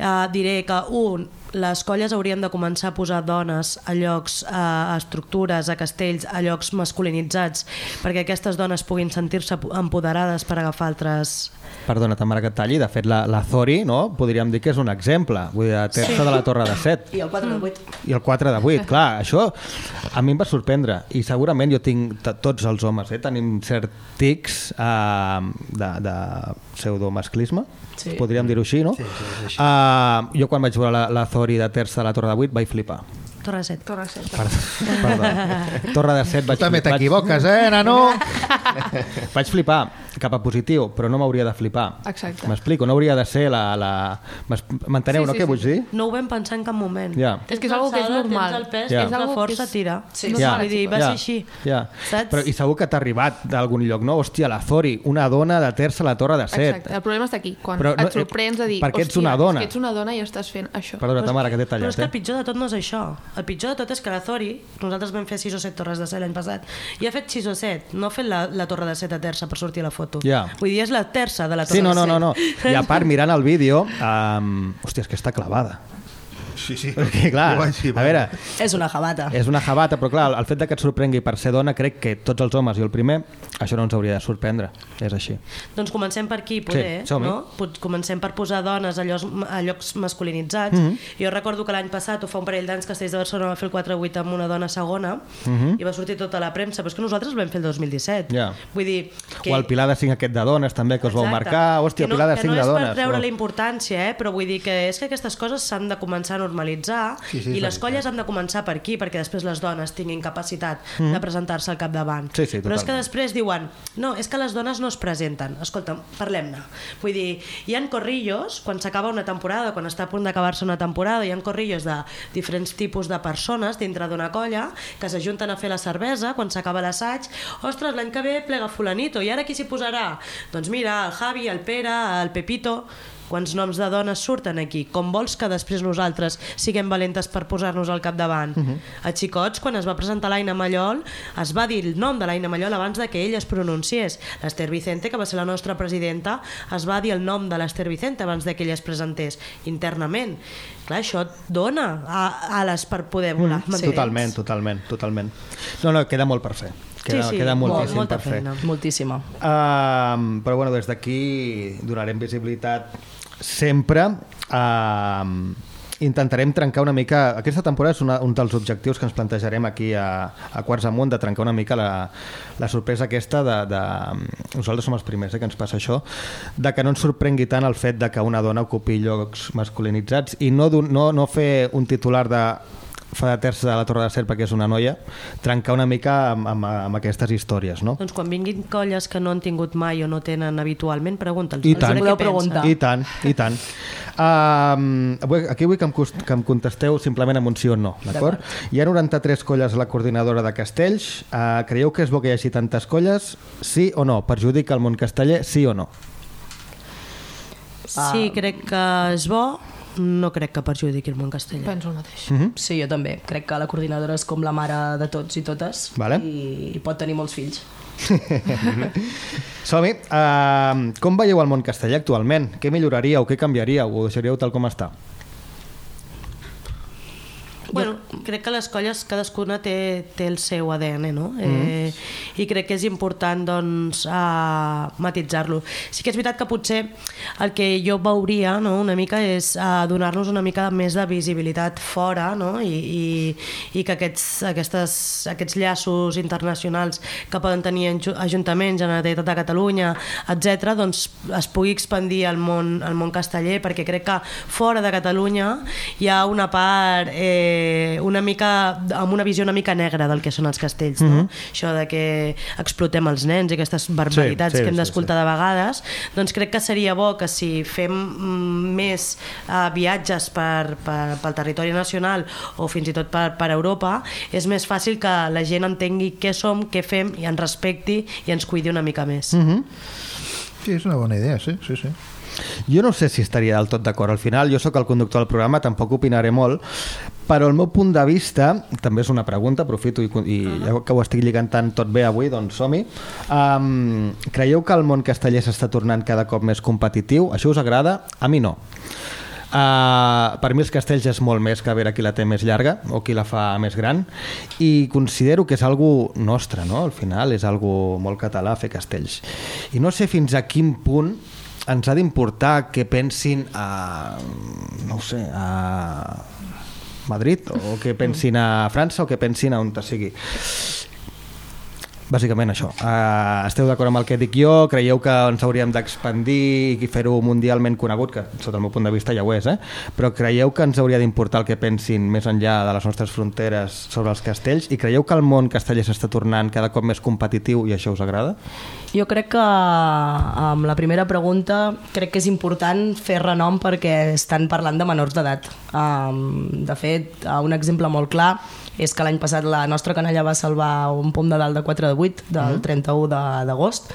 Uh, diré que, un, les colles haurien de començar a posar dones a llocs, a estructures, a castells, a masculinitzats, perquè aquestes dones puguin sentir-se empoderades per agafar altres... Perdona, Tamara, que et talli. De fet, la, la Zori, no? podríem dir que és un exemple. Vull dir, la terça Sí. de la Torre de Set. I el 4 de 8. I el 4 de 8, clar, això a mi em va sorprendre i segurament jo tinc, tots els homes, eh, tenim cert tics eh, de, de pseudomasclisme, Sí. podríem dir-ho així, no? Sí, sí, és així. Uh, jo quan vaig veure la, la Zori de terça de la Torre de 8 vaig flipar. Torre de Set. Torre de Set. Perdó, perdó. Torre de 7 vaig Tu també t'equivoques, eh, nano? Vaig flipar cap a positiu, però no m'hauria de flipar. Exacte. M'explico, no hauria de ser la... la... M'enteneu, Sí, no? sí, Què sí. vull dir? No ho vam pensar en cap moment. Ja. És que és algo que és normal. Tens el pes, Ja. tens la força, que és- tira. Sí, no ja, Vull dir, va ja, ser així. Ja. Saps? Però, I segur que t'ha arribat d'algun lloc, no? Hòstia, la Zori, una dona de terça a la torre de set. Exacte. El problema està aquí, quan Però no- et sorprens de dir, perquè ets una dona." és que ets una dona i estàs fent això. Perdona, Tamara, que t'he Però és tallat, que el eh? pitjor de tot no és això. El pitjor de tot és que la Zori, nosaltres vam fer 6 o 7 torres de set l'any passat, i ha fet 6 o 7, no ha fet la, la torre de set a terça per sortir a la foto. Ja. Vull dir, és la terça de la torre Sí, no, no, no, no. I a part, mirant el vídeo, um, hòstia, és que està clavada. Sí, sí. Perquè, clar, vaig dir, a veure, És una jabata. és una jabata, però clar, el fet de que et sorprengui per ser dona, crec que tots els homes i el primer, això no ens hauria de sorprendre. És així. Doncs comencem per aquí, poder, Sí, no? Comencem per posar dones a llocs, a llocs masculinitzats. Mhm. Jo recordo que l'any passat, o fa un parell d'anys, Castells de Barcelona va fer el 4-8 amb una dona segona Mhm. i va sortir tota la premsa, però és que nosaltres el vam fer el 2017. Ja. Vull dir... Que... O el Pilar de 5 aquest de dones, també, que us vau Exacte. marcar. Hòstia, que no, Pilar de que 5 no de dones. és per treure la importància, eh? però vull dir que és que aquestes coses s'han de començar normalitzar Sí, sí, i les colles han de començar per aquí perquè després les dones tinguin capacitat Mhm. de presentar-se al capdavant. Sí, sí, però és que després diuen no, és que les dones no es presenten. Escolta, parlem-ne. Vull dir, hi han corrillos, quan s'acaba una temporada, quan està a punt d'acabar-se una temporada, hi han corrillos de diferents tipus de persones dintre d'una colla que s'ajunten a fer la cervesa quan s'acaba l'assaig. Ostres, l'any que ve plega fulanito, i ara qui s'hi posarà? Doncs mira, el Javi, el Pere, el Pepito... Quants noms de dones surten aquí? Com vols que després nosaltres siguem valentes per posar-nos al capdavant? Mhm. A Xicots, quan es va presentar l'Aina Mallol, es va dir el nom de l'Aina Mallol abans de que ell es pronunciés. L'Ester Vicente, que va ser la nostra presidenta, es va dir el nom de l'Ester Vicente abans de que ella es presentés internament. Clar, això et dona a, ales per poder volar. Mm, m'entens? totalment, totalment, totalment. No, no, queda molt per fer. Queda, sí, queda molt- moltíssim molta per fer. feina. Moltíssima. Um, però bueno, des d'aquí donarem visibilitat sempre um, intentarem trencar una mica... Aquesta temporada és una, un dels objectius que ens plantejarem aquí a, a Quarts Amunt, de trencar una mica la, la sorpresa aquesta de, de... Nosaltres som els primers eh, que ens passa això, de que no ens sorprengui tant el fet de que una dona ocupi llocs masculinitzats i no, no, no fer un titular de fa de terç de la Torre de Ser perquè és una noia, trencar una mica amb, amb, amb aquestes històries, no? Doncs quan vinguin colles que no han tingut mai o no tenen habitualment, pregunta'ls. I tant, i tant, i tant. Um, avui- aquí vull que em, cost- que em contesteu simplement amb un sí o no, d'acord? Hi ha 93 colles a la coordinadora de Castells. Uh, creieu que és bo que hi hagi tantes colles? Sí o no? Perjudica el món casteller? Sí o no? Sí, crec que és bo, no crec que perjudiqui el món castellà. Penso el mateix. Mhm. Sí, jo també. Crec que la coordinadora és com la mare de tots i totes Vale. i, i pot tenir molts fills. Som-hi. Uh, com veieu el món casteller actualment? Què milloraríeu? Què canviaríeu? Ho deixaríeu tal com està? Bueno, crec que les colles cadascuna té, té el seu ADN, no? Mhm. Eh, I crec que és important, doncs, uh, matitzar-lo. Sí que és veritat que potser el que jo veuria no, una mica és uh, donar-nos una mica més de visibilitat fora no? I, i, i que aquests, aquestes, aquests llaços internacionals que poden tenir ajuntaments, Generalitat de Catalunya, etc, doncs es pugui expandir al món, al món casteller, perquè crec que fora de Catalunya hi ha una part eh, una mica, amb una visió una mica negra del que són els castells, no? Mhm. Això de que explotem els nens i aquestes barbaritats Sí, sí, que hem sí, d'escoltar de vegades, doncs crec que seria bo que si fem mm, més uh, viatges per, per, pel territori nacional o fins i tot per, per Europa, és més fàcil que la gent entengui què som, què fem i ens respecti i ens cuidi una mica més. Mm -hmm. Sí, és una bona idea, sí, sí, sí. Jo no sé si estaria del tot d'acord. Al final, jo sóc el conductor del programa, tampoc opinaré molt, però el meu punt de vista, també és una pregunta, aprofito i, i ja que ho estic lligant tant tot bé avui, doncs som-hi. Um, creieu que el món casteller s'està tornant cada cop més competitiu? Això us agrada? A mi no. Uh, per mi els castells és molt més que veure qui la té més llarga o qui la fa més gran i considero que és algo nostre, no? Al final és algo molt català fer castells. I no sé fins a quin punt ens ha d'importar que pensin a, no sé, a Madrid o que pensin a França o que pensin a on te sigui. Bàsicament això. Uh, esteu d'acord amb el que dic jo? Creieu que ens hauríem d'expandir i fer-ho mundialment conegut, que sota el meu punt de vista ja ho és, eh? però creieu que ens hauria d'importar el que pensin més enllà de les nostres fronteres sobre els castells i creieu que el món casteller s'està tornant cada cop més competitiu i això us agrada? Jo crec que amb la primera pregunta crec que és important fer renom perquè estan parlant de menors d'edat. Um, de fet, un exemple molt clar és que l'any passat la nostra canalla va salvar un pom de dalt de 4 de 8 del 31 de- d'agost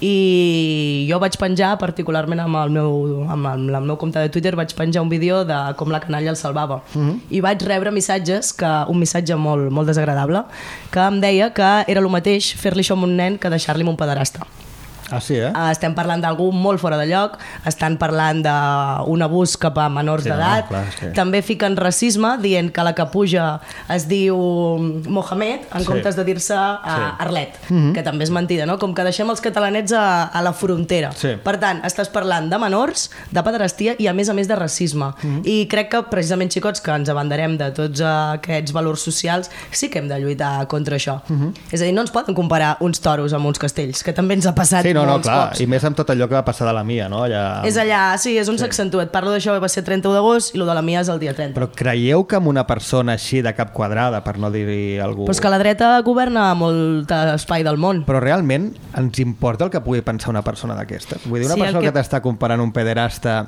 i jo vaig penjar particularment amb el meu, amb el, amb el meu compte de Twitter vaig penjar un vídeo de com la canalla el salvava. I vaig rebre missatges que, un missatge molt, molt desagradable que em deia que era el mateix fer-li això a un nen que deixar-li amb un pederasta Ah, sí, eh? Uh, estem parlant d'algú molt fora de lloc, estan parlant d'un abús cap a menors Sí, no, d'edat, és que- també fiquen racisme dient que la que puja es diu Mohamed en Sí. comptes de dir-se uh, Sí. Arlet, Mhm. que també és mentida, no? com que deixem els catalanets a, a la frontera. Sí. Per tant, estàs parlant de menors, de pederastia i a més a més de racisme. Mhm. I crec que precisament, xicots, que ens abanderem de tots aquests valors socials, sí que hem de lluitar contra això. Mhm. És a dir, no ens poden comparar uns toros amb uns castells, que també ens ha passat Sí, no, no, clar, cops. i més amb tot allò que va passar de la Mia, no? Allà... És allà, sí, és on s'accentua. Et parlo d'això, va ser 31 d'agost i el de la Mia és el dia 30. Però creieu que amb una persona així de cap quadrada, per no dir algú... Però és que la dreta governa molt espai del món. Però realment ens importa el que pugui pensar una persona d'aquestes? Vull dir, una Sí, persona que- que t'està comparant un pederasta...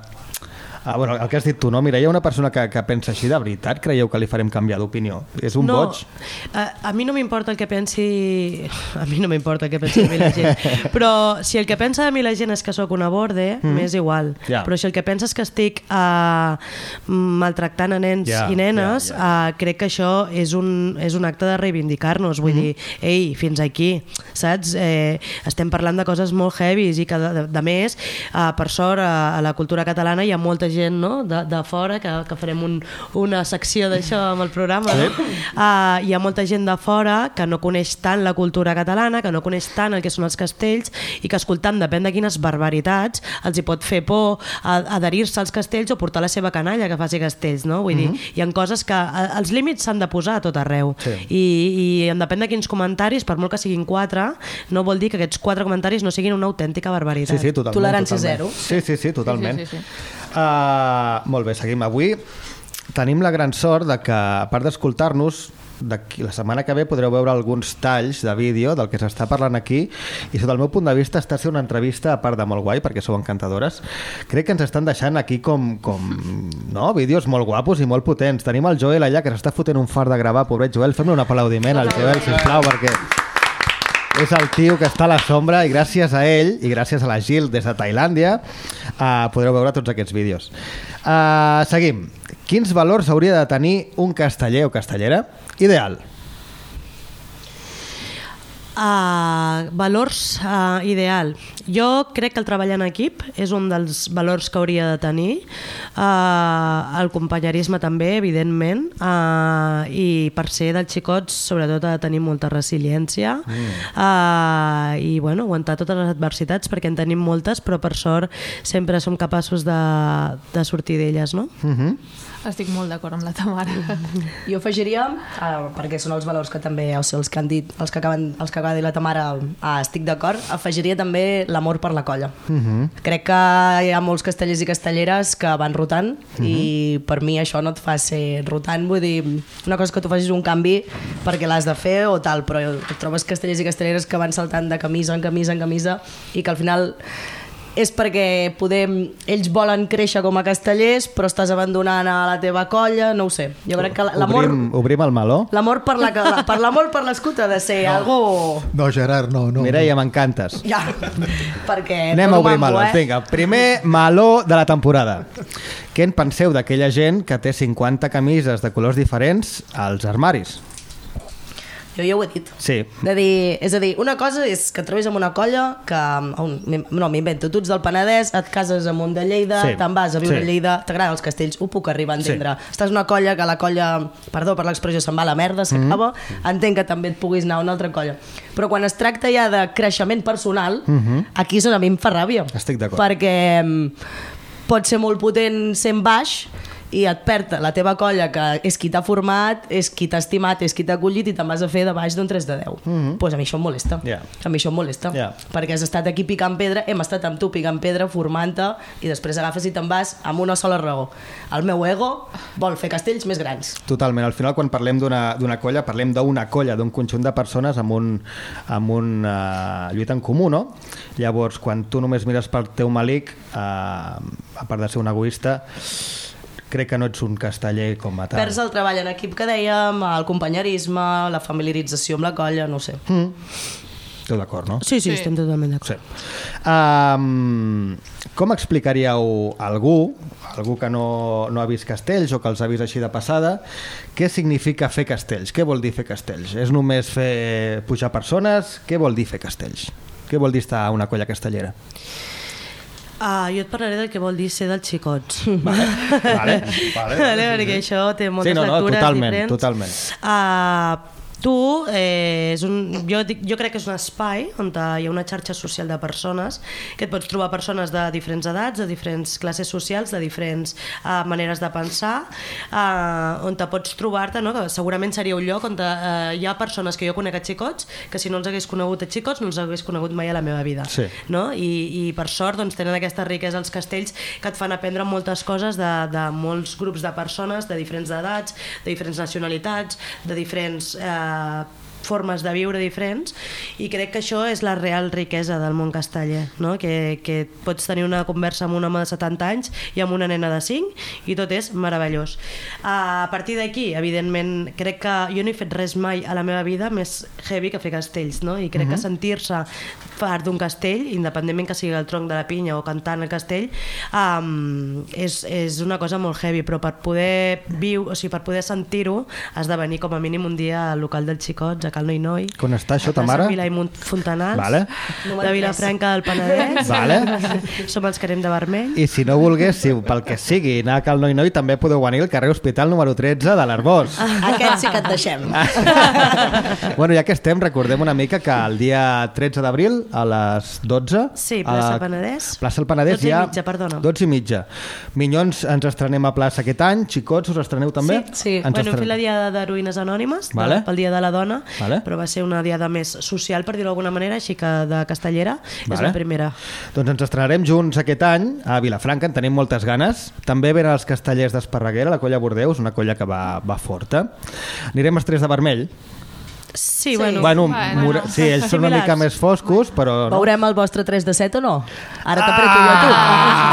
Ah, bueno, el que has dit tu, no? Mira, hi ha una persona que, que pensa així de veritat, creieu que li farem canviar d'opinió? És un no, boig? A, a mi no m'importa el que pensi... A mi no m'importa el que pensi de mi la gent. Però si el que pensa de mi la gent és que sóc una borde, Mm. m'és igual. Ja. Però si el que pensa és que estic uh, maltractant a nens Ja, i nenes, ja, Uh, crec que això és un, és un acte de reivindicar-nos. Vull Mhm. dir, ei, fins aquí, saps? Eh, estem parlant de coses molt heavies i que, de, de, de més, uh, per sort, a, a la cultura catalana hi ha molta gent gent no? de, de fora, que, que farem un, una secció d'això amb el programa. No? Uh, hi ha molta gent de fora que no coneix tant la cultura catalana, que no coneix tant el que són els castells i que escoltant depèn de quines barbaritats els hi pot fer por a- adherir-se als castells o portar la seva canalla que faci castells. No? Vull dir, Mhm. hi ha coses que eh, els límits s'han de posar a tot arreu Sí. i, i en depèn de quins comentaris, per molt que siguin quatre, no vol dir que aquests quatre comentaris no siguin una autèntica barbaritat. Sí, sí, totalment. Tolerància totalment. zero. Sí, sí, sí, totalment. Sí, sí, sí, Uh, molt bé, seguim. Avui tenim la gran sort de que, a part d'escoltar-nos, la setmana que ve podreu veure alguns talls de vídeo del que s'està parlant aquí i sota el meu punt de vista està sent una entrevista a part de molt guai perquè sou encantadores crec que ens estan deixant aquí com, com no? vídeos molt guapos i molt potents tenim el Joel allà que s'està fotent un far de gravar pobret Joel, fem-li un aplaudiment al Joel sisplau perquè és el tio que està a la sombra i gràcies a ell i gràcies a la Gil des de Tailàndia uh, podreu veure tots aquests vídeos. Uh, seguim. Quins valors hauria de tenir un casteller o castellera ideal? Uh, valors uh, ideal. Jo crec que el treball en equip és un dels valors que hauria de tenir. Uh, el companyerisme també, evidentment. Uh, I per ser dels xicots, sobretot, ha de tenir molta resiliència. Uh, I, bueno, aguantar totes les adversitats, perquè en tenim moltes, però per sort sempre som capaços de, de sortir d'elles, no? Uh -huh. Estic molt d'acord amb la Tamara. Jo afegiria, eh, perquè són els valors que també heu els que han dit, els que, acaben, els que acaba de dir la Tamara, eh, estic d'acord, afegiria també l'amor per la colla. Uh -huh. Crec que hi ha molts castellers i castelleres que van rotant i per mi això no et fa ser rotant, vull dir, una cosa que tu facis un canvi perquè l'has de fer o tal, però et trobes castellers i castelleres que van saltant de camisa en camisa en camisa i que al final és perquè podem, ells volen créixer com a castellers però estàs abandonant a la teva colla, no ho sé. Jo crec que l'amor Obrim, obrim el meló? l'amor per la, per l'amor per l'escut ha de ser no. algo... No, Gerard, no. no Mireia, m'encantes. Ja, perquè... Anem a obrir melons. eh? Vinga, primer meló de la temporada. Què en penseu d'aquella gent que té 50 camises de colors diferents als armaris? Jo ja ho he dit. Sí. De dir, és a dir, una cosa és que et trobis amb una colla que, on, no, m'invento, tu ets del Penedès, et cases amb un de Lleida, Sí. te'n vas a viure Sí. a Lleida, t'agraden els castells, ho puc arribar a Sí. entendre. Estàs en una colla que la colla, perdó per l'expressió, se'n va a la merda, s'acaba, entenc que també et puguis anar a una altra colla. Però quan es tracta ja de creixement personal, Mhm. aquí és on a mi em fa ràbia. Estic d'acord. Perquè mm, pot ser molt potent sent baix, i et perd la teva colla que és qui t'ha format, és qui t'ha estimat, és qui t'ha acollit i te'n vas a fer de baix d'un 3 de 10. Mm -hmm. pues a mi això em molesta. Ja. A mi això em molesta. Ja. Perquè has estat aquí picant pedra, hem estat amb tu picant pedra, formant-te, i després agafes i te'n vas amb una sola raó. El meu ego vol fer castells més grans. Totalment. Al final, quan parlem d'una d'una colla, parlem d'una colla, d'un conjunt de persones amb un, amb un uh, lluita en comú, no? Llavors, quan tu només mires pel teu malic, uh, a part de ser un egoista, crec que no ets un casteller com a tal. Perds el treball en equip que dèiem, el companyerisme, la familiarització amb la colla, no ho sé. Mm. Esteu d'acord, no? Sí, sí, Sí. estem totalment d'acord. Sí. Um, com explicaríeu a algú, algú que no, no ha vist castells o que els ha vist així de passada, què significa fer castells? Què vol dir fer castells? És només fer pujar persones? Què vol dir fer castells? Què vol dir estar a una colla castellera? Uh, jo et parlaré del que vol dir ser dels xicots. Vale, vale, vale, perquè això té moltes sí, no, no, lectures totalment, diferents. totalment. Uh, tu, eh, és un, jo, dic, jo crec que és un espai on hi ha una xarxa social de persones que et pots trobar persones de diferents edats, de diferents classes socials, de diferents uh, maneres de pensar, uh, on te pots trobar-te, no? que segurament seria un lloc on te, uh, hi ha persones que jo conec a xicots que si no els hagués conegut a xicots no els hagués conegut mai a la meva vida. Sí. No? I, I per sort doncs, tenen aquesta riquesa els castells que et fan aprendre moltes coses de, de molts grups de persones, de diferents edats, de diferents nacionalitats, de diferents eh, uh, formes de viure diferents i crec que això és la real riquesa del món casteller, no? que, que pots tenir una conversa amb un home de 70 anys i amb una nena de 5 i tot és meravellós. A partir d'aquí, evidentment, crec que jo no he fet res mai a la meva vida més heavy que fer castells, no? i crec que sentir-se part d'un castell, independentment que sigui el tronc de la pinya o cantant el castell, um, és, és una cosa molt heavy, però per poder viu, o sigui, per poder sentir-ho has de venir com a mínim un dia al local dels xicots a Cal Noi Noi. On està això, a plaça Tamara? Vila i Mont- Fontanals. Vale. De Vilafranca del Penedès. Vale. Som els que anem de vermell. I si no volguéssiu, pel que sigui, anar a Cal Noi Noi, també podeu venir al carrer Hospital número 13 de l'Arbós. Aquest sí que et deixem. bueno, ja que estem, recordem una mica que el dia 13 d'abril, a les 12... Sí, a plaça la- Penedès. Plaça del Penedès 12 i ja... mitja, perdona. 12 i mitja. Minyons ens estrenem a plaça aquest any. Xicots, us estreneu també? Sí, sí. Ens Bueno, hem estren- fet la diada d'heroïnes anònimes Vale. pel Dia de la Dona, Vale. però va ser una diada més social, per dir-ho d'alguna manera, així que de Castellera és Vale. la primera. Doncs ens estrenarem junts aquest any a Vilafranca, en tenim moltes ganes. També venen els castellers d'Esparreguera, la colla Bordeus, una colla que va, va forta. Anirem els tres de vermell. Sí, bueno, bueno, mura, sí, ells són una mica més foscos, però... No? Veurem el vostre 3 de 7 o no? Ara t'apreto jo a tu.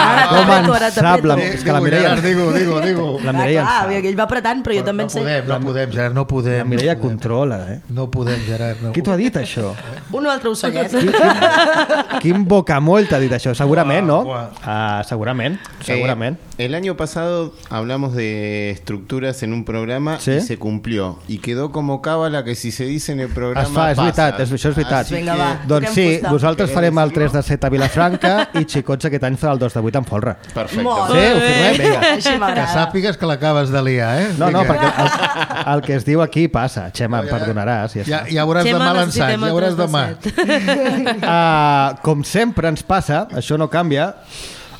Ara Com t'apreto, ara sap la... t'apreto. És que la Mireia... Digo, digo, digo. La Ah, Mireia en clar, ell va apretant, però jo també no en sé. podem, no podem, Gerard, no podem. La Mireia controla, eh? No podem, Gerard. No. Qui t'ho ha dit, això? Un o altre ocellet. Quin bocamoll t'ha dit això? Segurament, no? Ah, segurament, segurament. Eh, el año pasado hablamos de estructuras en un programa Sí. y se cumplió. Y quedó como cábala que si se dice en el programa. Es fa, és veritat, és, això és veritat. Vinga, que- va. Doncs toquem sí, fusta. nosaltres farem el 3 de 7 a Vilafranca i Xicots aquest any farà el 2 de 8 en Folra. Perfecto. Molt Sí, ho firmem? Vinga. Així Que m'agrada. sàpigues que l'acabes de liar, eh? No, no, perquè el, el que es diu aquí passa. Xema, em perdonaràs. Ja, Ja, ja veuràs Xema, demà necessitem ja el veuràs 3 de demà. Uh, com sempre ens passa, això no canvia,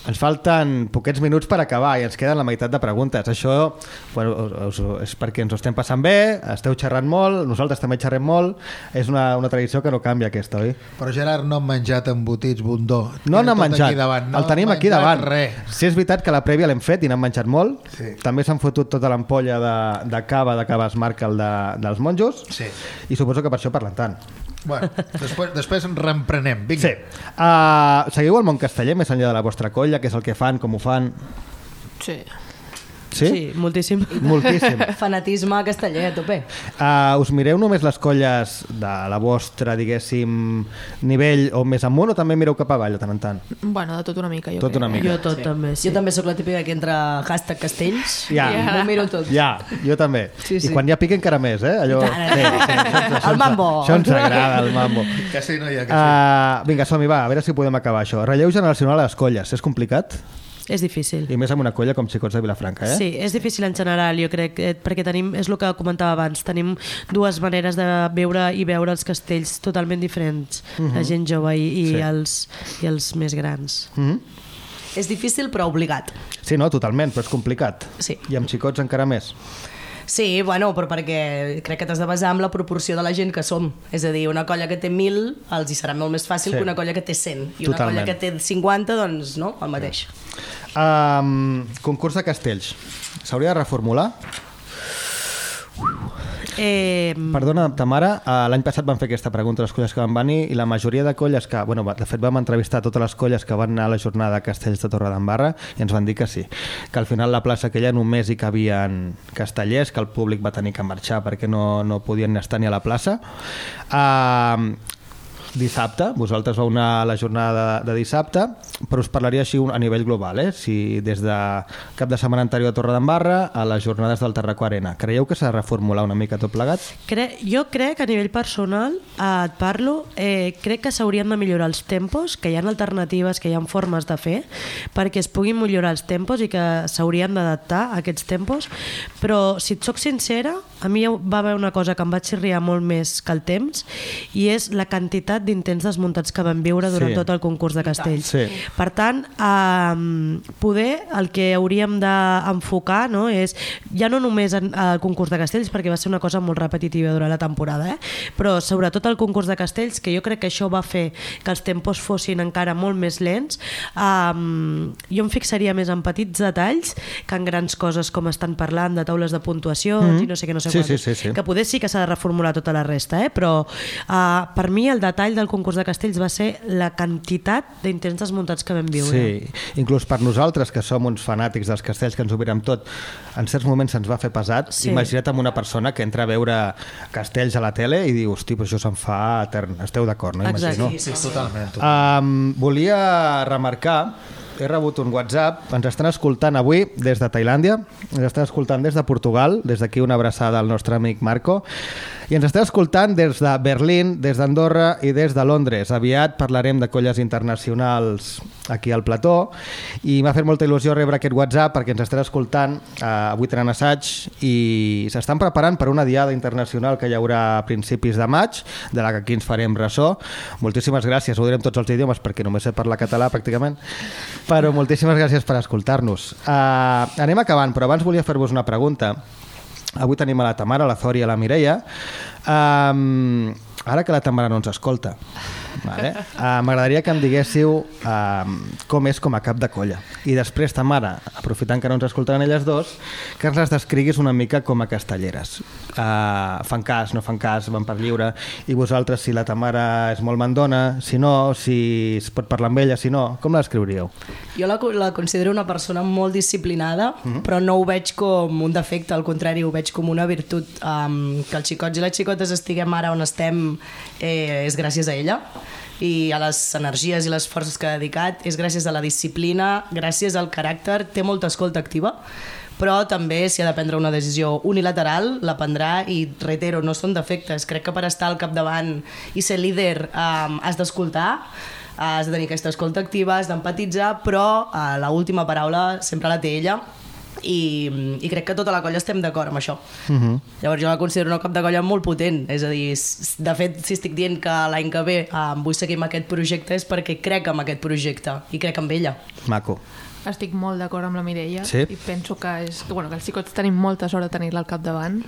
ens falten poquets minuts per acabar i ens queden la meitat de preguntes. Això bueno, us, és perquè ens ho estem passant bé, esteu xerrant molt, nosaltres també xerrem molt, és una, una tradició que no canvia aquesta, oi? Però Gerard no han menjat embotits bundó. No tot menjat, Aquí davant. No el tenim aquí davant. Res. Sí, és veritat que la prèvia l'hem fet i n'han menjat molt. Sí. També s'han fotut tota l'ampolla de, de cava de Cava Esmarcal de, dels monjos Sí. i suposo que per això parlen tant. Bueno, després, després ens reemprenem. Vinga. Sí. Uh, seguiu el món casteller més enllà de la vostra colla, què és el que fan, com ho fan? Sí. Sí? Sí, moltíssim. Moltíssim. Fanatisme casteller, a tope. Uh, us mireu només les colles de la vostra, diguéssim, nivell o més amunt o també mireu cap avall de tant en tant? Bueno, de tot una mica, jo Tot crec. una mica. Jo tot també, sí. Jo també sóc la típica que entra hashtag castells. Ja. M'ho miro tot. Ja, jo també. Sí, sí. I quan ja pica encara més, eh? Allò... I tant, eh? El mambo. Això ens agrada, el mambo. Que sí, no hi ha que sí. Uh, vinga, som-hi, va, a veure si podem acabar això. Relleu generacional a les colles, és complicat? És difícil. I més amb una colla com Xicots de Vilafranca, eh? Sí, és difícil en general, jo crec, eh, perquè tenim, és el que comentava abans, tenim dues maneres de veure i veure els castells totalment diferents, la gent jove i, i, Mhm. Sí. els, i els més grans. Mm -hmm. És difícil però obligat. Sí, no, totalment, però és complicat. Sí. I amb Xicots encara més. Sí, bueno, però perquè crec que t'has de basar en la proporció de la gent que som. És a dir, una colla que té 1.000 els hi serà molt més fàcil Sí. sí. que una colla que té 100. I una Totalment. colla que té 50, doncs no, el mateix. Um, concurs de castells. S'hauria de reformular? Eh, Perdona, Tamara, eh, l'any passat vam fer aquesta pregunta a les colles que van venir i la majoria de colles que... Bueno, de fet vam entrevistar totes les colles que van anar a la jornada de castells de Torredembarra i ens van dir que sí, que al final la plaça aquella només hi cabien castellers, que el públic va tenir que marxar perquè no, no podien estar ni a la plaça. Uh, dissabte, vosaltres vau anar a la jornada de, de dissabte, però us parlaria així a nivell global, eh? si des de cap de setmana anterior a Torredembarra a les jornades del Terraco Arena. Creieu que s'ha de reformular una mica tot plegat? Cre jo crec, a nivell personal, eh, et parlo, eh, crec que s'haurien de millorar els tempos, que hi ha alternatives, que hi ha formes de fer, perquè es puguin millorar els tempos i que s'haurien d'adaptar a aquests tempos, però si et soc sincera, a mi va haver una cosa que em va xirriar molt més que el temps, i és la quantitat d'intents desmuntats que vam viure durant Sí. tot el concurs de castells. Sí. Per tant, eh, poder el que hauríem d'enfocar no, és ja no només en el concurs de castells, perquè va ser una cosa molt repetitiva durant la temporada, eh? però sobretot el concurs de castells, que jo crec que això va fer que els tempos fossin encara molt més lents, eh, jo em fixaria més en petits detalls que en grans coses com estan parlant de taules de puntuació Mhm. i no sé què, no sé Sí, quantos, sí, sí, sí. que poder sí que s'ha de reformular tota la resta, eh? però uh, per mi el detall del concurs de castells va ser la quantitat d'intents desmuntats que vam viure. Sí, inclús per nosaltres, que som uns fanàtics dels castells, que ens ho mirem tot, en certs moments se'ns va fer pesat. Sí. Imagina't amb una persona que entra a veure castells a la tele i diu, hosti, però això se'n fa etern. Esteu d'acord, no? Exacte. Imagino. Sí, sí, totalment. totalment. Um, volia remarcar he rebut un WhatsApp, ens estan escoltant avui des de Tailàndia, ens estan escoltant des de Portugal, des d'aquí una abraçada al nostre amic Marco, I ens esteu escoltant des de Berlín, des d'Andorra i des de Londres. Aviat parlarem de colles internacionals aquí al plató i m'ha fet molta il·lusió rebre aquest WhatsApp perquè ens esteu escoltant. Eh, avui tenen assaig i s'estan preparant per una diada internacional que hi haurà a principis de maig, de la que aquí ens farem ressò. Moltíssimes gràcies, ho direm tots els idiomes perquè només sé parlar català pràcticament, però moltíssimes gràcies per escoltar-nos. Uh, anem acabant, però abans volia fer-vos una pregunta. Avui tenim a la Tamara, la Zori i la Mireia. Um, ara que la Tamara no ens escolta, vale? uh, m'agradaria que em diguéssiu uh, com és com a cap de colla. I després, Tamara, aprofitant que no ens escoltaran elles dos, que ens les descriguis una mica com a castelleres. Uh, fan cas, no fan cas, van per lliure, i vosaltres, si la Tamara és molt mandona, si no, si es pot parlar amb ella, si no, com la descriuríeu? Jo la, la considero una persona molt disciplinada, mm -hmm. però no ho veig com un defecte, al contrari, ho veig com una virtut. Um, que els xicots i les xicotes estiguem ara on estem eh, és gràcies a ella i a les energies i les forces que ha dedicat, és gràcies a la disciplina, gràcies al caràcter, té molta escolta activa, però també si ha de prendre una decisió unilateral la prendrà i reitero, no són defectes. Crec que per estar al capdavant i ser líder um, has d'escoltar has de tenir aquesta escolta activa, has d'empatitzar però uh, la última paraula sempre la té ella i, i crec que tota la colla estem d'acord amb això. Uh -huh. Llavors jo la considero una cap de colla molt potent, és a dir, de fet, si estic dient que l'any que ve eh, vull seguir amb aquest projecte és perquè crec en aquest projecte i crec en ella. Maco. Estic molt d'acord amb la Mireia Sí? i penso que, és, que, bueno, que els xicots tenim molta sort de tenir-la al capdavant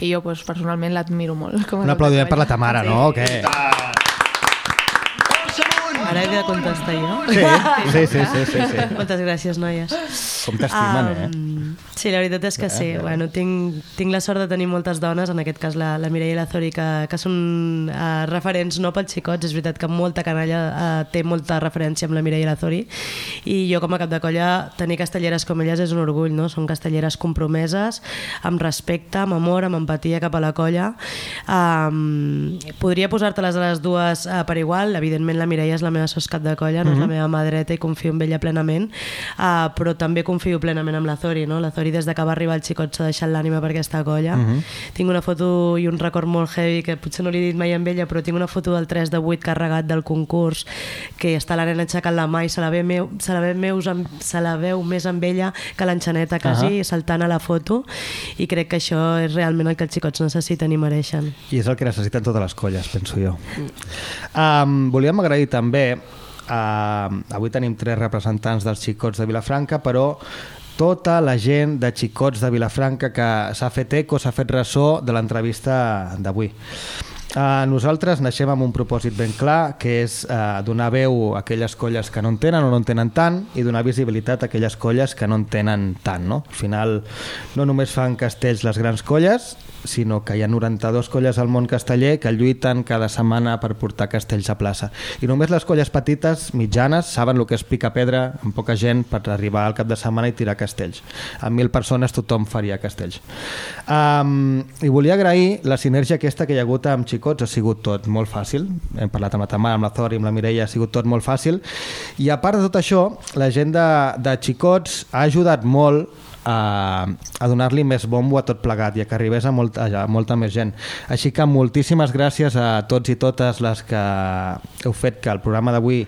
i jo pues, personalment l'admiro molt. Com Un de aplaudiment per la. Tamara, Sí. no? Que... Ara he de contestar jo? Sí, sí, sí, sí, sí, sí. Moltes gràcies, noies. Com t'estimen, eh? Um, sí, la veritat és que sí. Eh, eh. Bueno, tinc, tinc la sort de tenir moltes dones, en aquest cas la, la Mireia i la Zori, que, que són uh, referents no pels xicots, és veritat que molta canalla uh, té molta referència amb la Mireia i la Zori, i jo com a cap de colla tenir castelleres com elles és un orgull, no? Són castelleres compromeses, amb respecte, amb amor, amb empatia cap a la colla. Um, podria posar-te-les a les dues uh, per igual, evidentment la Mireia és la meva soci cap de colla, no és la Mhm. meva mà dreta i confio en ella plenament, uh, però també confio plenament en la Zori, no? La Zori des de que va arribar el xicot s'ha deixat l'ànima per aquesta colla. Mhm. Tinc una foto i un record molt heavy que potser no li he dit mai amb ella, però tinc una foto del 3 de 8 carregat del concurs que està la nena aixecant la mà i se la, ve meu, se la, ve meus amb, se la veu més amb ella que l'enxaneta quasi, Ahà. saltant a la foto i crec que això és realment el que els xicots necessiten i mereixen. I és el que necessiten totes les colles, penso jo. Um, volíem agrair també, uh, avui tenim tres representants dels xicots de Vilafranca, però tota la gent de xicots de Vilafranca que s'ha fet eco, s'ha fet ressò de l'entrevista d'avui. Uh, nosaltres naixem amb un propòsit ben clar, que és uh, donar veu a aquelles colles que no en tenen o no en tenen tant i donar visibilitat a aquelles colles que no en tenen tant. No? Al final, no només fan castells les grans colles, sinó que hi ha 92 colles al món casteller que lluiten cada setmana per portar castells a plaça. I només les colles petites, mitjanes, saben el que és picar pedra amb poca gent per arribar al cap de setmana i tirar castells. Amb mil persones tothom faria castells. Um, I volia agrair la sinergia aquesta que hi ha hagut amb xicots, ha sigut tot molt fàcil. Hem parlat amb la Tamara, amb la Zori, amb la Mireia, ha sigut tot molt fàcil. I a part de tot això, la gent de, de xicots ha ajudat molt a, a donar-li més bombo a tot plegat i a que arribés a molta, a molta més gent. Així que moltíssimes gràcies a tots i totes les que heu fet que el programa d'avui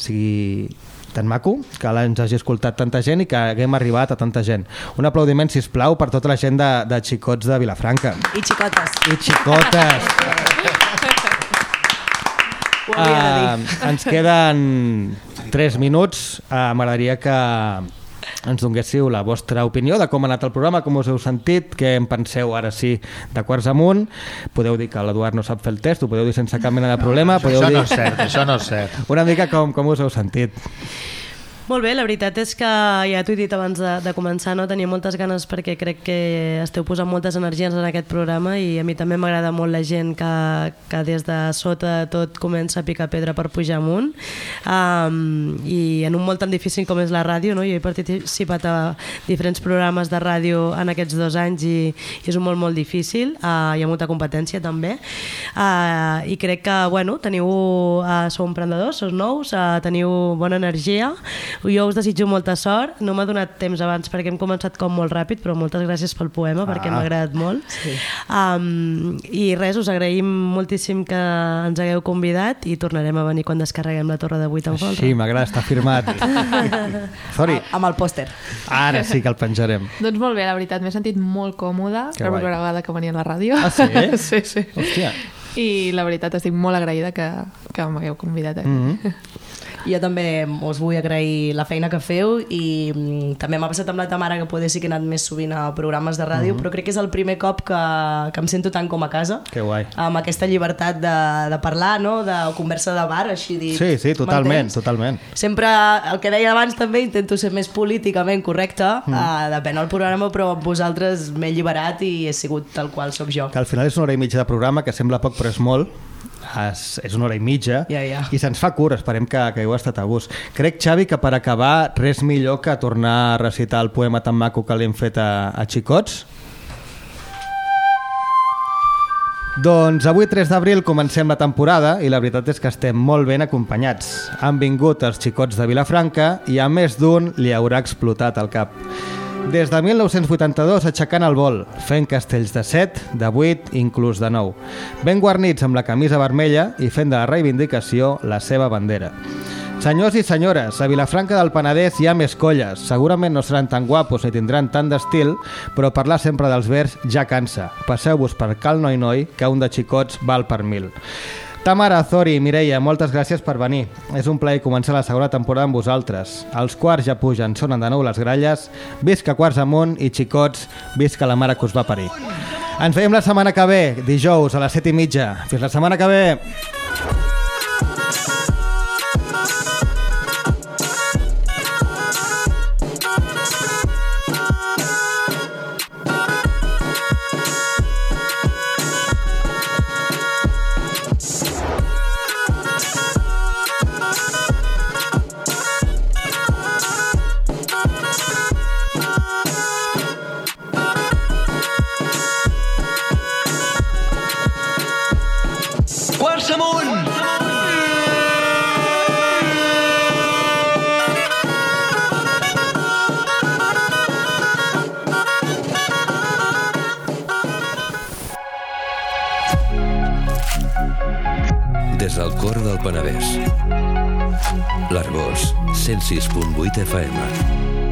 sigui tan maco, que ens hagi escoltat tanta gent i que haguem arribat a tanta gent. Un aplaudiment, si plau per tota la gent de, de xicots de Vilafranca. I xicotes. I xicotes. Ho havia de dir. Uh, ens queden 3 minuts. Uh, M'agradaria que ens donguéssiu la vostra opinió de com ha anat el programa, com us heu sentit, què en penseu ara sí de quarts amunt. Podeu dir que l'Eduard no sap fer el test, ho podeu dir sense cap mena de problema. això- podeu això dir... no és cert, això no és cert. Una mica com, com us heu sentit. Molt bé, la veritat és que ja t'ho he dit abans de, de començar, no? tenia moltes ganes perquè crec que esteu posant moltes energies en aquest programa i a mi també m'agrada molt la gent que, que des de sota tot comença a picar pedra per pujar amunt um, i en un molt tan difícil com és la ràdio, no? jo he participat a diferents programes de ràdio en aquests dos anys i, i és un molt molt difícil, uh, hi ha molta competència també uh, i crec que bueno, teniu, uh, sou emprendedors, sou nous, uh, teniu bona energia Jo us desitjo molta sort. No m'ha donat temps abans perquè hem començat com molt ràpid, però moltes gràcies pel poema Ah. perquè m'ha agradat molt. Sí. Um, I res, us agraïm moltíssim que ens hagueu convidat i tornarem a venir quan descarreguem la Torre de 8 en folre. Sí, m'agrada, està firmat. Sorry, Amb el pòster. ara sí que el penjarem. Doncs molt bé, la veritat, m'he sentit molt còmoda Que per guai. primera vegada que venia a la ràdio. Ah, sí? sí, sí. Hòstia. I la veritat, estic molt agraïda que, que m'hagueu convidat aquí. Mm -hmm. Jo també us vull agrair la feina que feu i mm, també m'ha passat amb la Tamara que poder sí que he anat més sovint a programes de ràdio, Mhm. però crec que és el primer cop que, que em sento tant com a casa Que guai. amb aquesta llibertat de, de parlar, no? de conversa de bar, així dit. Sí, sí, totalment, totalment. Sempre, el que deia abans també, intento ser més políticament correcte, mm. uh, depèn del programa, però amb vosaltres m'he alliberat i he sigut tal qual sóc jo. Que al final és una hora i mitja de programa, que sembla poc però és molt. És, és una hora i mitja Ja, ja. i se'ns fa curt, esperem que, que heu estat a gust. Crec, Xavi, que per acabar res millor que tornar a recitar el poema tan maco que li hem fet a, a Xicots. Doncs avui, 3 d'abril, comencem la temporada i la veritat és que estem molt ben acompanyats. Han vingut els xicots de Vilafranca i a més d'un li haurà explotat el cap. Des de 1982 aixecant el vol, fent castells de 7, de 8, inclús de 9. Ben guarnits amb la camisa vermella i fent de la reivindicació la seva bandera. Senyors i senyores, a Vilafranca del Penedès hi ha més colles. Segurament no seran tan guapos ni tindran tant d'estil, però parlar sempre dels vers ja cansa. Passeu-vos per Cal Noi Noi, que un de xicots val per mil. Tamara, Zori i Mireia, moltes gràcies per venir. És un plaer començar la segona temporada amb vosaltres. Els quarts ja pugen, sonen de nou les gralles. Visca quarts amunt i xicots, visca la mare que us va parir. Ens veiem la setmana que ve, dijous a les set i mitja. Fins la setmana que ve! 106.8 FM.